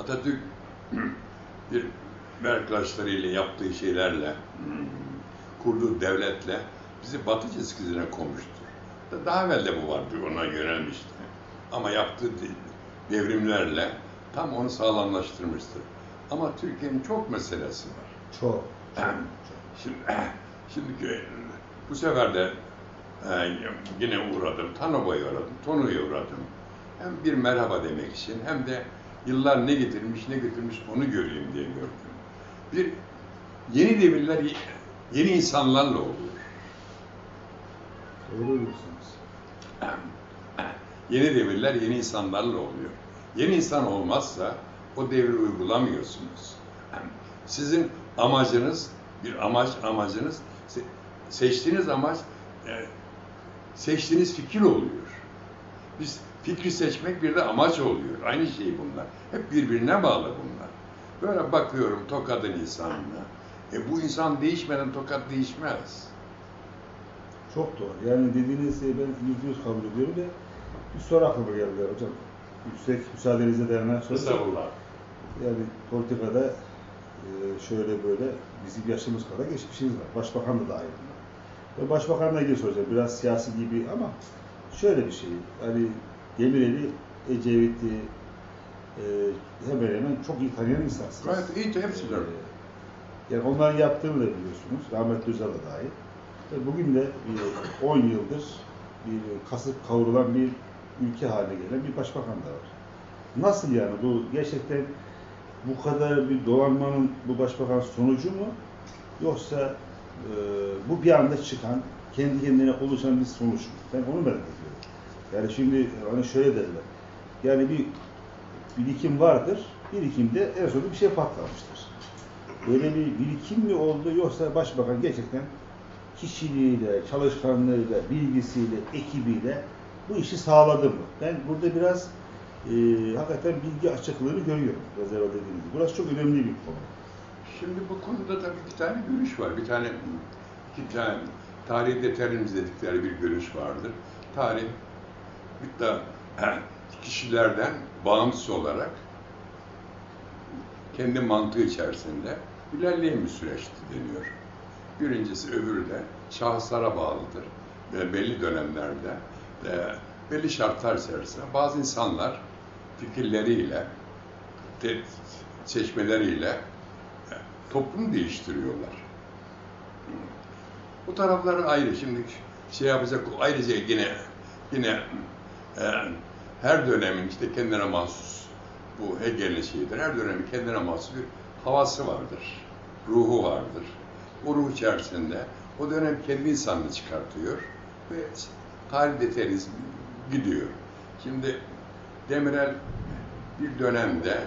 Atatürk bir arkadaşlarıyla yaptığı şeylerle, hmm, kurduğu devletle bizi batı çizgisine komuştur. Daha evvel de bu vardı, ona yönelmişti. Ama yaptığı de- devrimlerle tam onu sağlamlaştırmıştır. Ama Türkiye'nin çok meselesi var. Çok. Şimdi, *clears throat* şimdi bu sefer de e, yine uğradım, Tanoba'ya uğradım, Tonu'ya uğradım. Hem bir merhaba demek için hem de yıllar ne getirmiş ne götürmüş onu göreyim diye gördüm. Bir yeni devirler yeni insanlarla oluyor. Doğru diyorsunuz. Yeni devirler yeni insanlarla oluyor. Yeni insan olmazsa o devri uygulamıyorsunuz. Sizin amacınız, bir amaç amacınız, se- seçtiğiniz amaç, e, seçtiğiniz fikir oluyor. Biz fikri seçmek bir de amaç oluyor. Aynı şey bunlar. Hep birbirine bağlı bunlar. Böyle bakıyorum Tokat'ın insanına. E bu insan değişmeden Tokat değişmez. Çok doğru. Yani dediğiniz şeyi ben yüzde yüz kabul ediyorum ve bir soru aklıma geldi hocam. Yüksek müsaadenizle dayanarak soru. Estağfurullah. Yani politikada e, şöyle böyle bizim yaşımız kadar geçmişimiz var. Başbakan da dahil. Ve başbakanla ilgili soracağım. Biraz siyasi gibi ama şöyle bir şey. Hani Demirel'i, Ecevit'i e, hemen hemen çok iyi tanıyan insansınız. Gayet iyi hepsi de. Ee, Yani onların yaptığını da biliyorsunuz. Rahmetli Özal da dahil. Ve bugün de bir 10 yıldır bir kasıp kavrulan bir ülke haline gelen bir başbakan da var. Nasıl yani bu gerçekten bu kadar bir dolanmanın bu başbakan sonucu mu? Yoksa e, bu bir anda çıkan, kendi kendine oluşan bir sonuç? Ben onu merak ediyorum. Yani şimdi hani şöyle derler. Yani bir birikim vardır. Birikimde en sonunda bir şey patlamıştır. Böyle bir birikim mi oldu yoksa başbakan gerçekten kişiliğiyle, çalışkanlığıyla, bilgisiyle, ekibiyle bu işi sağladı mı? Ben burada biraz e, hakikaten bilgi açıklığını görüyorum rezerva dediğiniz gibi. Burası çok önemli bir konu. Şimdi bu konuda tabii iki tane görüş var. Bir tane iki tane tarih determinizm dedikleri bir görüş vardır. Tarih de *clears throat* kişilerden bağımsız olarak kendi mantığı içerisinde ilerleyen bir süreçti deniyor. Birincisi öbürü de şahıslara bağlıdır. Ve belli dönemlerde e, belli şartlar içerisinde bazı insanlar fikirleriyle, seçmeleriyle toplumu değiştiriyorlar. Bu tarafları ayrı. Şimdi şey yapacak ayrıca yine yine e, her dönemin işte kendine mahsus bu Hegel'in şeyidir. Her dönemin kendine mahsus bir havası vardır. Ruhu vardır. O ruh içerisinde o dönem kendi insanını çıkartıyor ve tarih determinizm gidiyor. Şimdi Demirel bir dönemde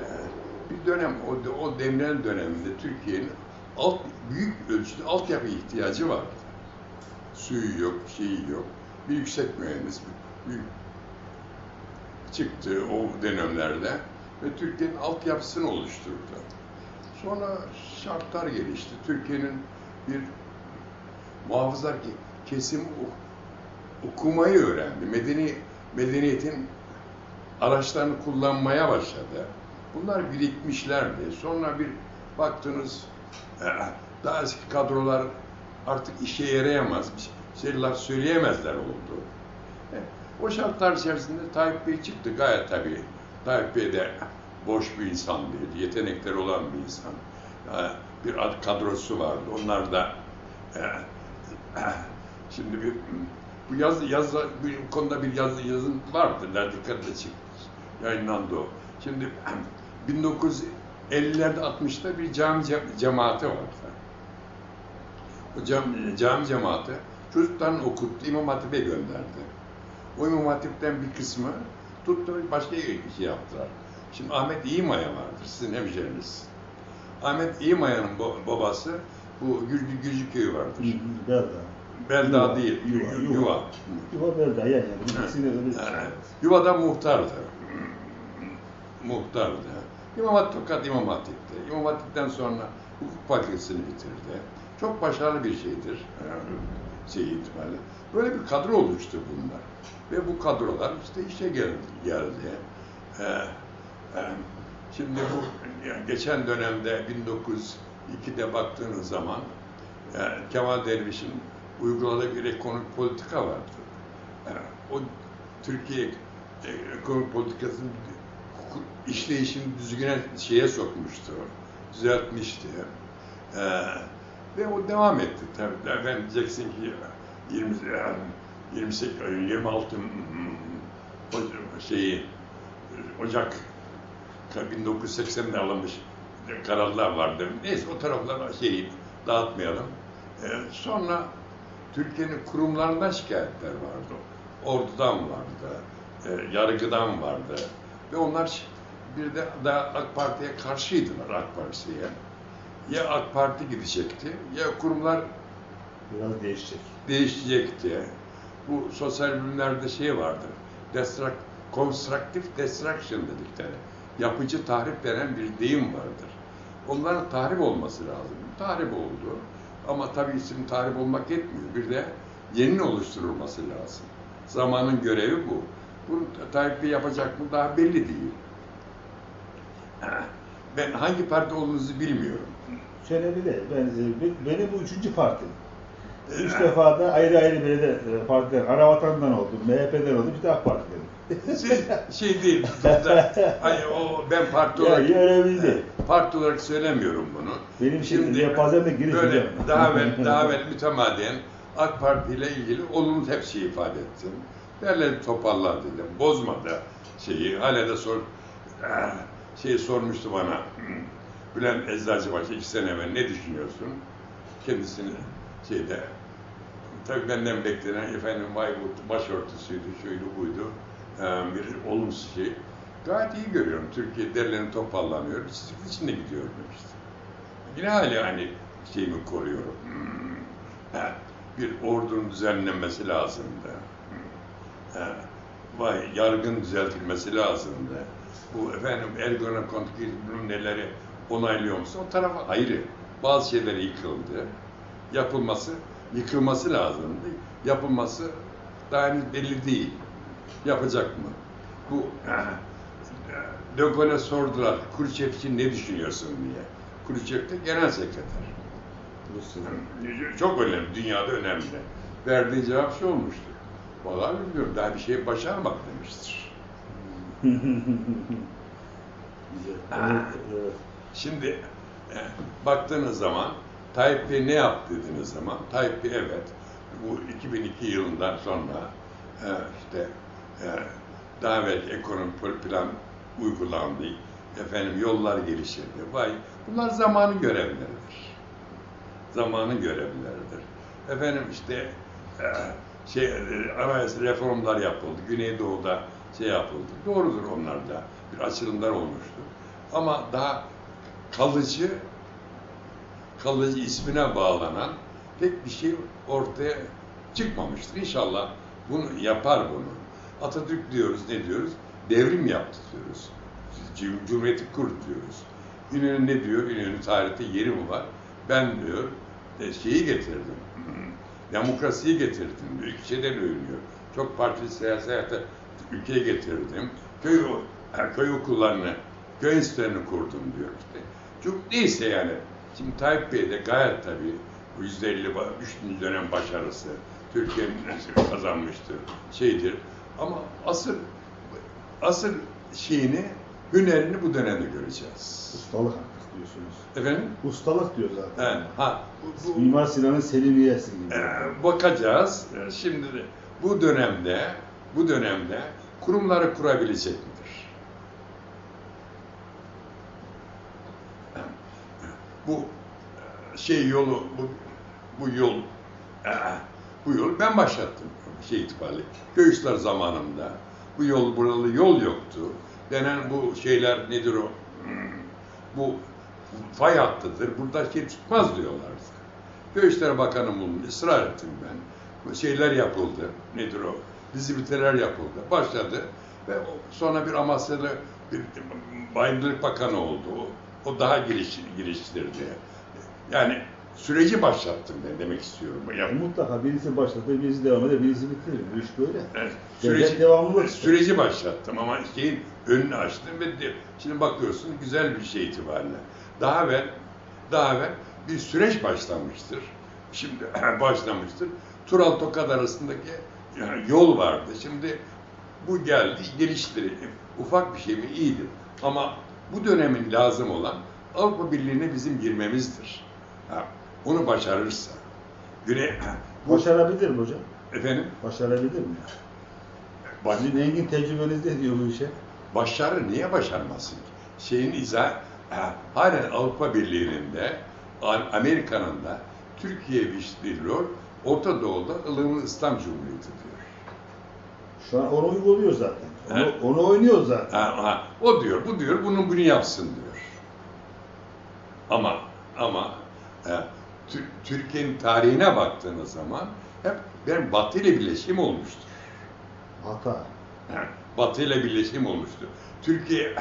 bir dönem o, o Demirel döneminde Türkiye'nin alt büyük ölçüde altyapı ihtiyacı vardı. Suyu yok, şeyi yok. Bir yüksek mühendis bir çıktı o dönemlerde ve Türkiye'nin altyapısını oluşturdu. Sonra şartlar gelişti. Türkiye'nin bir muhafızlar kesim ok- okumayı öğrendi. Medeni medeniyetin araçlarını kullanmaya başladı. Bunlar birikmişlerdi. Sonra bir baktınız *clears throat* daha eski kadrolar artık işe yarayamaz, şeyler söyleyemezler oldu. Eh, O şartlar içerisinde Tayyip Bey çıktı gayet tabii. Tayyip Bey de *clears throat* boş bir insan değil, yetenekleri olan bir insan. Eh, Bir ad kadrosu vardı. Onlar da eh, *clears throat* şimdi bir bu yaz, yaz bu konuda bir yazı yazın vardı. Dikkatle çıktı. Yayınlandı o. Şimdi 1950'lerde 60'ta bir cami ce- cemaati vardı. O cami, cami cemaati çocuklarını okuttu, İmam Hatip'e gönderdi. O İmam Hatip'ten bir kısmı tuttu başka şey yaptılar. Şimdi Ahmet İyimaya vardır, sizin hemşeriniz. Ahmet İyimaya'nın ba- babası bu Gürcü, Gürcü köyü vardır. Belda. Belda Yuva, değil, yuva, Yuva. yuva. yuva. Belda yani. Yani, Yuva'da muhtardı. Muhtardı. İmam Hatip fakat İmam Hatip'ti. İmam Hatip'ten sonra hukuk fakültesini bitirdi. Çok başarılı bir şeydir. Yani şey itibariyle. Böyle bir kadro oluştu bunlar. Ve bu kadrolar işte işe geldi. geldi. Ee, e, şimdi bu yani geçen dönemde 1902'de baktığınız zaman e, Kemal Derviş'in uyguladığı bir ekonomik politika vardı. Yani o Türkiye e, ekonomik politikasının işleyişini düzgüne şeye sokmuştu, düzeltmişti. Ee, ve o devam etti tabii. Ben diyeceksin ki 20, yani 28, 26 hmm, o- şeyi Ocak 1980'de alınmış kararlar vardı. Neyse o taraflara şeyi dağıtmayalım. Ee, sonra Türkiye'nin kurumlarından şikayetler vardı. Ordudan vardı, e, yargıdan vardı. Ve onlar bir de daha AK Parti'ye karşıydılar AK Parti'ye. Ya AK Parti gidecekti ya kurumlar biraz değişecek. değişecekti. Bu sosyal bilimlerde şey vardır. Destruct, constructive destruction dedikleri. Yapıcı tahrip denen bir deyim vardır. Onların tahrip olması lazım. Tahrip oldu. Ama tabii isim tahrip olmak yetmiyor. Bir de yeni oluşturulması lazım. Zamanın görevi bu. Bunu Tayyip Bey yapacak mı daha belli değil. Ben hangi parti olduğunuzu bilmiyorum. Şöyle de ben, benim bu üçüncü partim. Üç defa da ayrı ayrı belediye e, partiler, Aravatan'dan oldum, MHP'den oldum, işte AK Parti'den. Siz şey değil, hani o ben parti olarak ya önemli değil. parti olarak söylemiyorum bunu. Benim şimdi yelpazemde giriş böyle daha evvel, daha *laughs* evvel mütemadiyen AK Parti ile ilgili olumlu şey ifade ettim. Derleri toparla dedim. Bozmadı şeyi. Hala da sor, şey sormuştu bana. Bülent Eczacıbaşı iki sene evvel ne düşünüyorsun? Kendisini şeyde tabii benden beklenen efendim Bayburt başörtüsüydü, şuydu buydu. Ee, bir olumsuz şey. Gayet iyi görüyorum. Türkiye derlerini toparlanıyor. Çizik içinde gidiyorum işte. Yine hala hani şeyimi koruyorum. Hmm. Bir ordunun düzenlenmesi lazımdı. Vay yargın düzeltilmesi lazımdı. Bu efendim Erdoğan'ın kontkil bilmem neleri onaylıyor musun? O tarafa ayrı. Bazı şeyler yıkıldı. Yapılması, yıkılması lazımdı. Yapılması daha henüz belli değil. Yapacak mı? Bu *clears throat* Gaulle'e sordular, Khrushchev için ne düşünüyorsun diye. Khrushchev de genel sekreter. Çok önemli, dünyada önemli. Verdiği cevap şu olmuştu. Vallahi bilmiyorum, daha bir şey başarmak demiştir. *laughs* Güzel. Evet. Şimdi e, baktığınız zaman Tayyip Bey ne yaptı dediğiniz zaman Tayyip Bey evet bu 2002 yılından sonra e, işte e, daha evvel ekonomi plan uygulandı. Efendim yollar geliştirdi. Vay bunlar zamanın görevleridir. Zamanın görevleridir. Efendim işte e, şey e, anayasa reformlar yapıldı. Güneydoğu'da şey yapıldı. Doğrudur onlar da. Bir açılımlar olmuştu. Ama daha kalıcı kalıcı ismine bağlanan pek bir şey ortaya çıkmamıştır. İnşallah bunu yapar bunu. Atatürk diyoruz, ne diyoruz? Devrim yaptı diyoruz. Cum- Cumhuriyeti kur diyoruz. İnönü ne diyor? İnönü tarihte yeri mi var? Ben diyor, e, şeyi getirdim. Demokrasiyi getirdim şeyden övünüyor. Çok partili siyasi hayata ülkeye getirdim. Köy, köy okullarını, köy enstitülerini kurdum diyor işte. Çok neyse yani. Şimdi Tayyip Bey de gayet tabii bu yüzde elli, üçüncü dönem başarısı Türkiye'nin kazanmıştır, şeydir. Ama asıl asıl şeyini, hünerini bu dönemde göreceğiz. Ustalık diyorsunuz. Efendim? Ustalık diyor zaten. He, ha, bu, bu, Mimar Sinan'ın Selimiye'si gibi. Ee, bakacağız. Ee, Şimdi de bu dönemde bu dönemde kurumları kurabilecek midir? Bu e, şey yolu bu bu yol e, bu yol ben başlattım şey itibariyle. Göğüsler zamanında bu yol buralı yol yoktu. Denen bu şeyler nedir o? Hmm, Bu fay hattıdır. Burada şey tutmaz diyorlardı. Göğüsler Bakanı bulundu. ısrar ettim ben. Şeyler yapıldı. Nedir o? Vizibiteler yapıldı. Başladı. Ve sonra bir Amasya'da bir Bayındırlık Bakanı oldu. O, o daha giriş, giriştirdi. Yani süreci başlattım ben demek istiyorum. Ya, E, Mutlaka birisi başlatır, birisi devam eder, birisi bitirir. Bu iş böyle. Devlet süreci, devamlılık. süreci başlattım ama şeyin önünü açtım ve de, şimdi bakıyorsun güzel bir şey itibariyle. Daha evvel, daha evvel bir süreç başlamıştır. Şimdi *clears throat* başlamıştır. Tural Tokat arasındaki yani yol vardı. Şimdi bu geldi, gelişti. Ufak bir şey mi? İyidir. Ama bu dönemin lazım olan Avrupa Birliği'ne bizim girmemizdir. Ha, onu başarırsa. Güne, *clears throat* bu, Başarabilir mi hocam? efendim, Başarabilir mi? baş, Sizin engin tecrübeniz ne diyor bu işe? Başarı niye başarmasın? Şeyin izah, halen Avrupa Birliği'nin de, Amerika'nın da Türkiye bir rol Orta Doğu'da ılımlı İslam Cumhuriyeti diyor. Şu an onu uyguluyor zaten. Onu, He? onu oynuyor zaten. Ha, ha, o diyor, bu diyor, bunun bunu yapsın diyor. Ama ama e, Tür- Türkiye'nin tarihine baktığınız zaman hep ben Batı ile birleşim olmuştur. Hata. Batı ile birleşim olmuştu. Türkiye,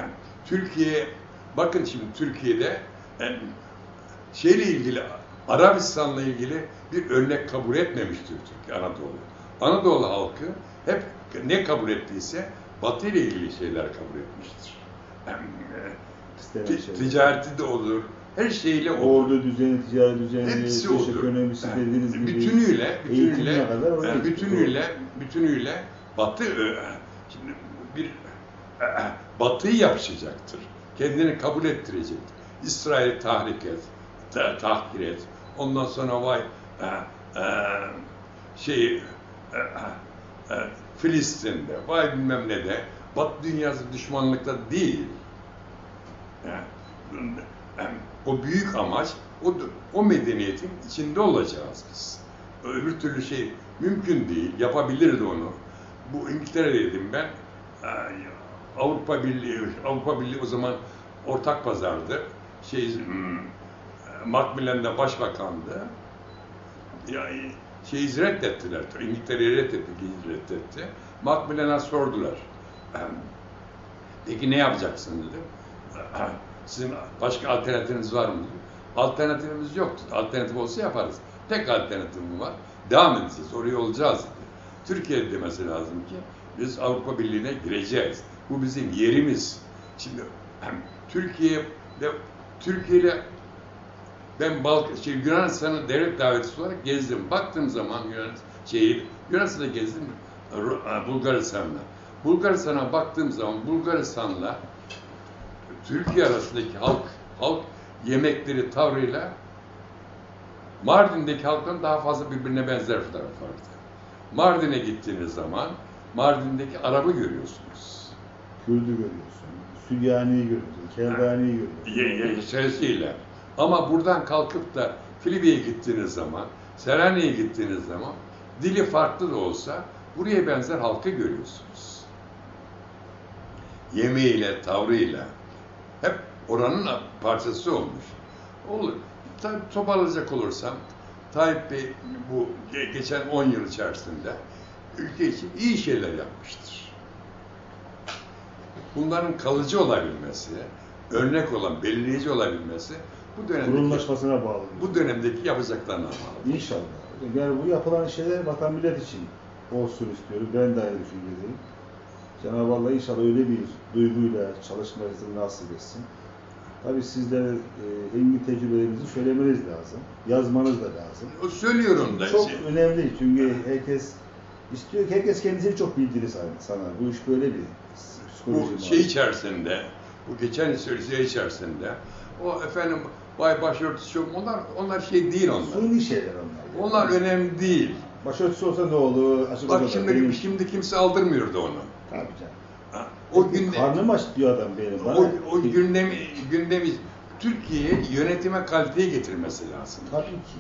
Türkiye, bakın şimdi Türkiye'de e, şeyle ilgili, Arabistan'la ilgili bir örnek kabul etmemiştir Türkiye, Anadolu. Anadolu halkı hep ne kabul ettiyse Batı ile ilgili şeyler kabul etmiştir. Yani, e, ticareti de olur, her şeyle olur. Ordu düzeni, ticaret düzeni, Hepsi olur. ekonomisi Yani dediğiniz gibi. Bütünüyle, bütünüyle, kadar yani bütünüyle, bütünüyle Batı, e, şimdi bir e, Batı'yı yapışacaktır. Kendini kabul ettirecektir. İsrail'i tahrik et, ta- tahkir et. Ondan sonra vay e, e, şey e, e, Filistin'de, vay bilmem ne de Batı dünyası düşmanlıkta değil. Yani o büyük amaç o, o medeniyetin içinde olacağız biz. Öbür türlü şey mümkün değil. Yapabilirdi onu. Bu İngiltere dedim ben. Avrupa Birliği, Avrupa Birliği o zaman ortak pazardı. Şey, hmm, Macmillan da başbakandı. Yani şeyi reddettiler. İngiltere'yi reddetti, İngiltere reddetti. Macmillan'a sordular. Peki ne yapacaksın dedi. Sizin başka alternatifiniz var mı? dedi. Alternatifimiz yoktu. Alternatif olsa yaparız. Tek alternatifim var. Devam edeceğiz. Oraya olacağız dedi. Türkiye demesi lazım ki biz Avrupa Birliği'ne gireceğiz. Bu bizim yerimiz. Şimdi Türkiye ve Türkiye ile ben Balk şey, Yunanistan'ı devlet davetçisi olarak gezdim. Baktığım zaman Yunan şeyi Yunanistan'da gezdim Ru- Bulgaristan'la. Bulgaristan'a baktığım zaman Bulgaristan'la Türkiye arasındaki halk halk yemekleri tavrıyla Mardin'deki halkın daha fazla birbirine benzer taraf vardı. Mardin'e gittiğiniz zaman Mardin'deki Arap'ı görüyorsunuz. Kürdü görüyorsun, Süryani'yi görüyorsun, Keldani'yi görüyorsun. Sesiyle. Ama buradan kalkıp da Filipi'ye gittiğiniz zaman, Selanik'e gittiğiniz zaman dili farklı da olsa buraya benzer halkı görüyorsunuz. Yemeğiyle, tavrıyla hep oranın parçası olmuş. Olur. Tabii toparlayacak olursam Tayyip Bey bu ge- geçen 10 yıl içerisinde ülke için iyi şeyler yapmıştır. Bunların kalıcı olabilmesi, örnek olan, belirleyici olabilmesi bu dönemdeki, Kurumlaşmasına bağlı. bu dönemdeki yapacaklarına bağlı. İnşallah. Yani bu yapılan şeyler vatan millet için olsun istiyoruz. Ben de aynı düşüncedeyim. Cenab-ı Allah inşallah öyle bir duyguyla çalışmanızı nasip etsin. Tabii sizlerin e, engin tecrübelerinizi söylemeniz lazım. Yazmanız da lazım. O söylüyorum da Çok şey, önemli çünkü herkes istiyor ki herkes kendisini çok bildiğini san- sanar. Bu iş böyle bir. Bu şey içerisinde, bu geçen şey içerisinde, o efendim bay başörtüsü yok, onlar, onlar şey değil onlar. Suni şeyler onlar. Onlar önemli değil. Başörtüsü olsa ne olur? Bak şimdi, benim- şimdi kimse aldırmıyordu onu. Tabii canım. Ha, O gün Karnım aç diyor adam benim. Bana, o, o gündemi, gündemi Türkiye'ye yönetime kaliteyi getirmesi lazım. Tabii ki.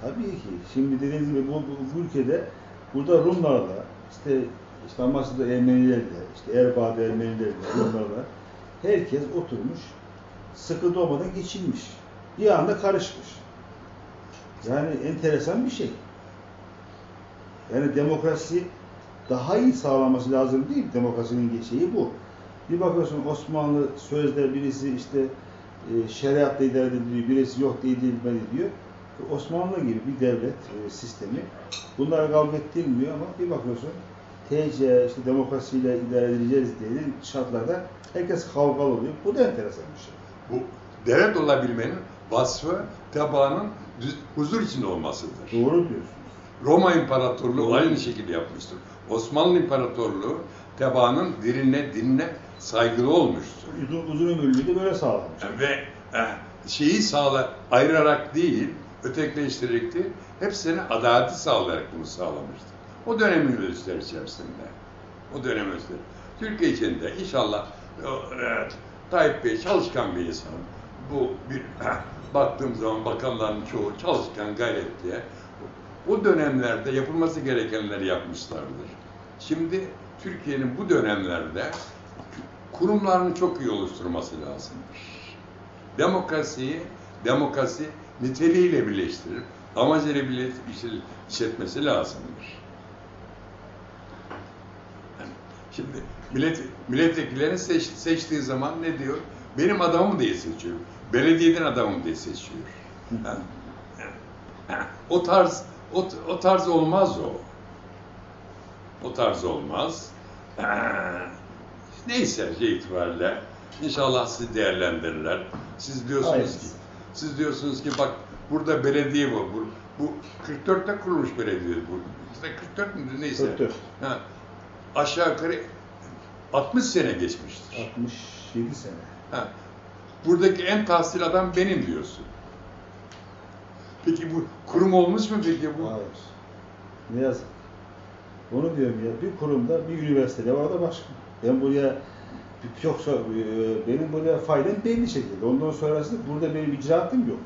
Tabii ki. Şimdi dediğiniz gibi bu, bu, bu ülkede burada Rumlarla, işte işte Amasya'da Ermenilerle, işte Erbaa'da Ermenilerle, Rumlarla herkes oturmuş, sıkıntı olmadan geçinmiş. Bir anda karışmış. Yani enteresan bir şey. Yani demokrasi daha iyi sağlaması lazım değil? Demokrasinin şeyi bu. Bir bakıyorsun Osmanlı sözde birisi işte e, şeriatla idare ediliyor, birisi yok değil edilmeli diyor. Osmanlı gibi bir devlet e, sistemi bunlara kavga ettirilmiyor ama bir bakıyorsun TC işte demokrasiyle idare edileceğiz diye şartlarda herkes kavgalı oluyor. Bu da enteresan bir şey. Bu devlet olabilmenin vasfı tabağının düz- huzur içinde olmasıdır. Doğru diyorsunuz. Roma İmparatorluğu Doğru. aynı şekilde yapmıştır. Osmanlı İmparatorluğu tebaanın diline, dinine saygılı olmuştur. Uzun, uzun ömürlüğü de böyle sağlamış. Ve eh, şeyi sağla, ayırarak değil, ötekileştirerek değil, hepsine adaleti sağlayarak bunu sağlamıştır. O dönemin ölçüler içerisinde. O dönem ölçüleri. Türkiye için de inşallah o, evet, Tayyip Bey çalışkan bir insan. Bu bir baktığım zaman bakanların çoğu çalışkan, gayretli. O dönemlerde yapılması gerekenleri yapmışlardır. Şimdi Türkiye'nin bu dönemlerde kurumlarını çok iyi oluşturması lazımdır. Demokrasiyi, demokrasi niteliğiyle birleştirir, amacıyla birleştirir, işletmesi lazımdır. Yani Şimdi millet, milletvekillerini seç, seçtiği zaman ne diyor? Benim adamım diye seçiyor. Belediyeden adamım diye seçiyor. Ha, O tarz o, o tarz olmaz o. O tarz olmaz. Neyse şey itibariyle inşallah sizi değerlendirirler. Siz diyorsunuz Hayırlısı. ki siz diyorsunuz ki bak burada belediye bu. Bu, bu 44'te kurulmuş belediye bu. İşte 44 müydü neyse. 44. Ha, aşağı yukarı 60 sene geçmiştir. 67 sene. Ha, buradaki en tahsil adam benim diyorsun. Peki bu kurum olmuş mu peki bu? Hayır. Ne yazık. Onu diyorum ya, bir kurumda, bir üniversitede var da başka. Ben buraya yoksa e, benim buraya faydam belli şekilde. Ondan sonrasında burada benim icraatım yok.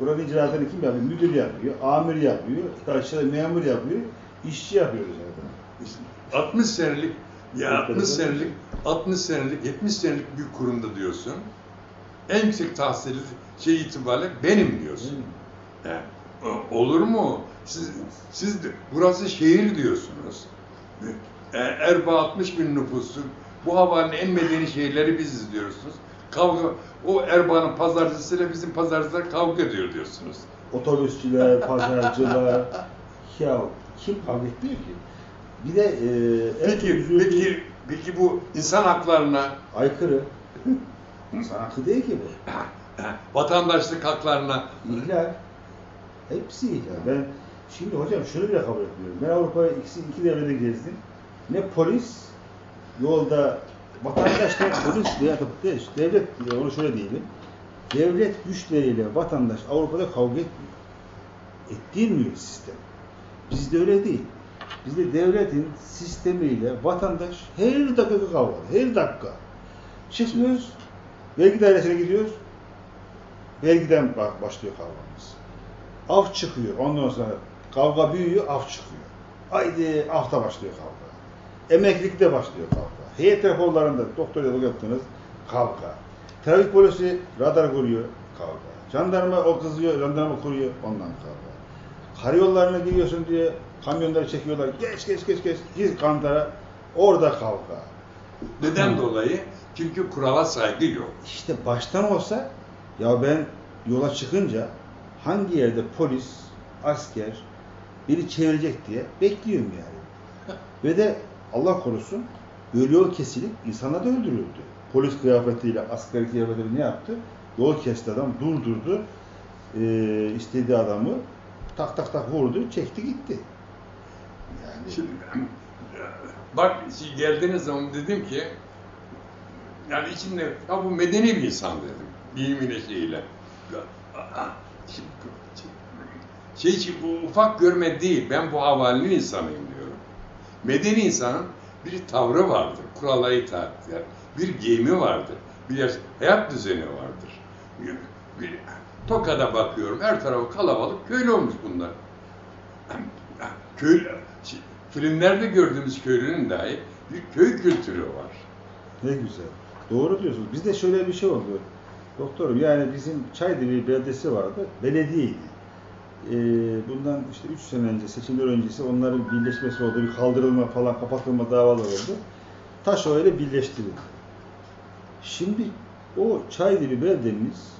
Buranın icraatını kim yapıyor? Müdür yapıyor, amir yapıyor, aşağıda memur yapıyor, işçi yapıyoruz zaten. 60 senelik ya Çok 60 enteresan. senelik 60 senelik 70 senelik bir kurumda diyorsun. En yüksek tahsili şey itibariyle benim diyorsun. Yani, olur mu? Siz, siz de- burası şehir diyorsunuz. E, Erbaa 60 bin nüfuslu. Bu havanın en medeni şehirleri biziz diyorsunuz. Kavga, o Erbaa'nın pazarcısıyla bizim pazarcılar kavga ediyor diyorsunuz. Otobüsçüler, pazarcılar. *laughs* ya kim kavga etmiyor ki? Bir de e, Peki, peki, peki bu insan haklarına, aykırı. İnsan hakkı değil ki bu. *laughs* vatandaşlık haklarına İhlal. Hepsi ihlal. Ben şimdi hocam şunu bile kabul etmiyorum. Ben Avrupa'ya ikisi iki devrede gezdim. Ne polis yolda vatandaşlar polis veya devlet onu şöyle diyelim. Devlet güçleriyle vatandaş Avrupa'da kavga etmiyor. Ettirmiyor sistem. Bizde öyle değil. Bizde devletin sistemiyle vatandaş her dakika kavga. Her dakika. Çıkmıyoruz. Vergi dairesine gidiyoruz. Vergiden ba- başlıyor kavgamız. Af çıkıyor. Ondan sonra kavga büyüyor, af çıkıyor. Haydi afta başlıyor kavga. Emeklilikte başlıyor kavga. Heyet raporlarında doktor yolu yaptınız kavga. Trafik polisi radar kuruyor kavga. Jandarma o kızıyor, jandarma kuruyor ondan kavga. Karayollarına giriyorsun diye kamyonları çekiyorlar. Geç geç geç geç. Gir kantara. Orada kavga. neden dolayı? Çünkü kurala saygı yok. İşte baştan olsa ya ben yola çıkınca hangi yerde polis, asker biri çevirecek diye bekliyorum yani. *laughs* Ve de Allah korusun böyle yol kesilip insanlar da öldürüldü. Polis kıyafetiyle, asker kıyafetiyle ne yaptı? Yol kesti adam, durdurdu. Ee, istediği adamı tak tak tak vurdu, çekti gitti. Şimdi bak geldiğiniz zaman dedim ki yani içimde ya bu medeni bir insan dedim. Giyimine şeyiyle. Şey için bu ufak görme değil. Ben bu havalinin insanıyım diyorum. Medeni insanın bir tavrı vardır. Kurala itaat. Bir giyimi vardır. Bir hayat düzeni vardır. Bir, bir, Toka'da bakıyorum. Her tarafı kalabalık. Köylü olmuş bunlar. Köy, filmlerde gördüğümüz köylünün dahi bir köy kültürü var. Ne güzel. Doğru diyorsunuz. Bizde şöyle bir şey oldu. Doktorum yani bizim Çaydevi beldesi vardı. Belediyeydi. Ee, bundan işte 3 sene önce, seçimler öncesi onların birleşmesi oldu. Bir kaldırılma falan, kapatılma davalar oldu. Taşova ile birleştirildi. Şimdi o Çaydevi beldemiz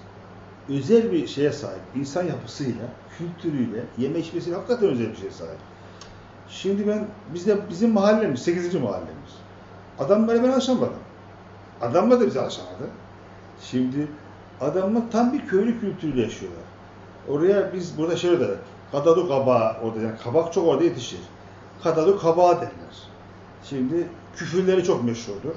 özel bir şeye sahip. İnsan yapısıyla, kültürüyle, yeme içmesiyle hakikaten özel bir şeye sahip. Şimdi ben, bizde bizim mahallemiz, 8. mahallemiz. Adamla ben alışamadım. Adamla da biz alışamadı. Şimdi adamla tam bir köylü kültürüyle yaşıyorlar. Oraya biz burada şöyle derler. Kadadu kabağı orada yani kabak çok orada yetişir. Kadadu kabağı derler. Şimdi küfürleri çok meşhurdur.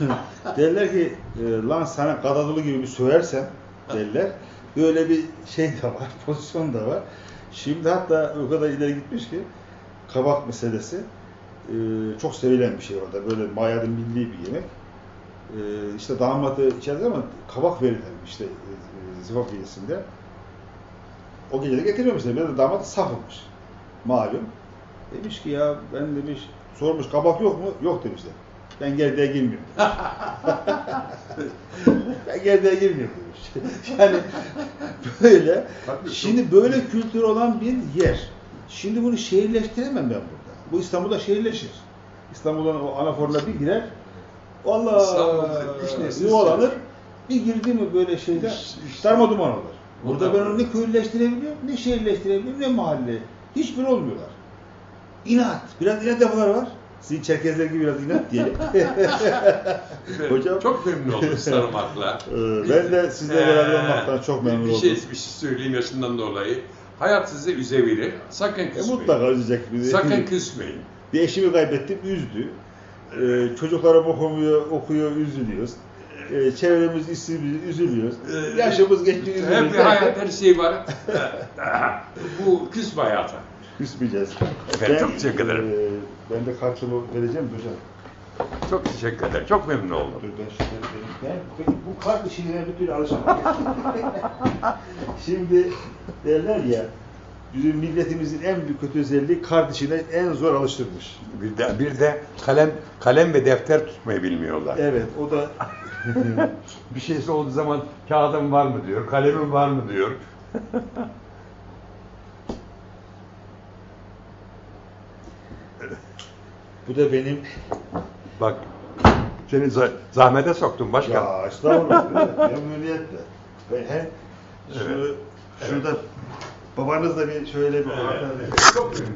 *laughs* derler ki e, lan sana kadadulu gibi bir söversem derler. Böyle bir şey de var, *laughs* pozisyon da var. Şimdi hatta o kadar ileri gitmiş ki kabak meselesi e, çok sevilen bir şey orada. Böyle mayadın bildiği bir yemek. E, işte damadı içeride ama kabak verirler işte e, zifaf gecesinde. O gece de mesela. Biraz da damat safılmış. Malum. Demiş ki ya ben demiş sormuş kabak yok mu? Yok demişler. Ben gerdeğe girmiyorum. ben gerdeğe girmiyorum demiş. *laughs* *laughs* yani böyle. Şimdi böyle kültür olan bir yer. Şimdi bunu şehirleştiremem ben burada. Bu İstanbul'da şehirleşir. İstanbul'dan o anaforla bir girer. Allah nesil yuvalanır. Bir girdi mi böyle şeyde Üç- üç- darma duman olur. Burada ben onu ne köylüleştirebiliyorum, ne şehirleştirebiliyorum, ne mahalle. Hiçbir olmuyorlar. İnat. Biraz inat yapılar var. Sizin Çerkezler gibi biraz inat diyelim. *laughs* Hocam- çok memnun oldum tanımakla. Ee, ben de sizle beraber Ee, olmaktan çok memnun bir şey, oldum. Bir şey söyleyeyim yaşından dolayı. Hayat sizi üzebilir. Sakın E, küsmeyin. mutlaka üzecek bizi. Sakın küsmeyin. Bir eşimi kaybettim, üzdü. Ee, çocuklarım okumuyor, okuyor, üzülüyoruz. Ee, çevremiz işsiz, üzülüyoruz. Ee, Yaşımız geçti, Hep üzülüyoruz. bir hayat her şey var. Bu küsme hayata. Küsmeyeceğiz. Efendim, çok teşekkür ederim. e, ben de kartımı vereceğim hocam. Çok teşekkür ederim. Çok memnun oldum. Ben, ben bu kart işine bir türlü alışamadım. Şimdi derler ya, bizim milletimizin en büyük kötü özelliği kart işine en zor alıştırmış. Bir de, bir de kalem kalem ve defter tutmayı bilmiyorlar. Evet, o da *laughs* Bir şeysi olduğu zaman kağıdım var mı diyor, kalemim var mı diyor. Bu da benim Bak seni za- zahmete soktum başkan. Ya estağfurullah. *laughs* Memnuniyetle. Ben hem şunu, Evet. şurada babanızla bir şöyle bir Çok güzel.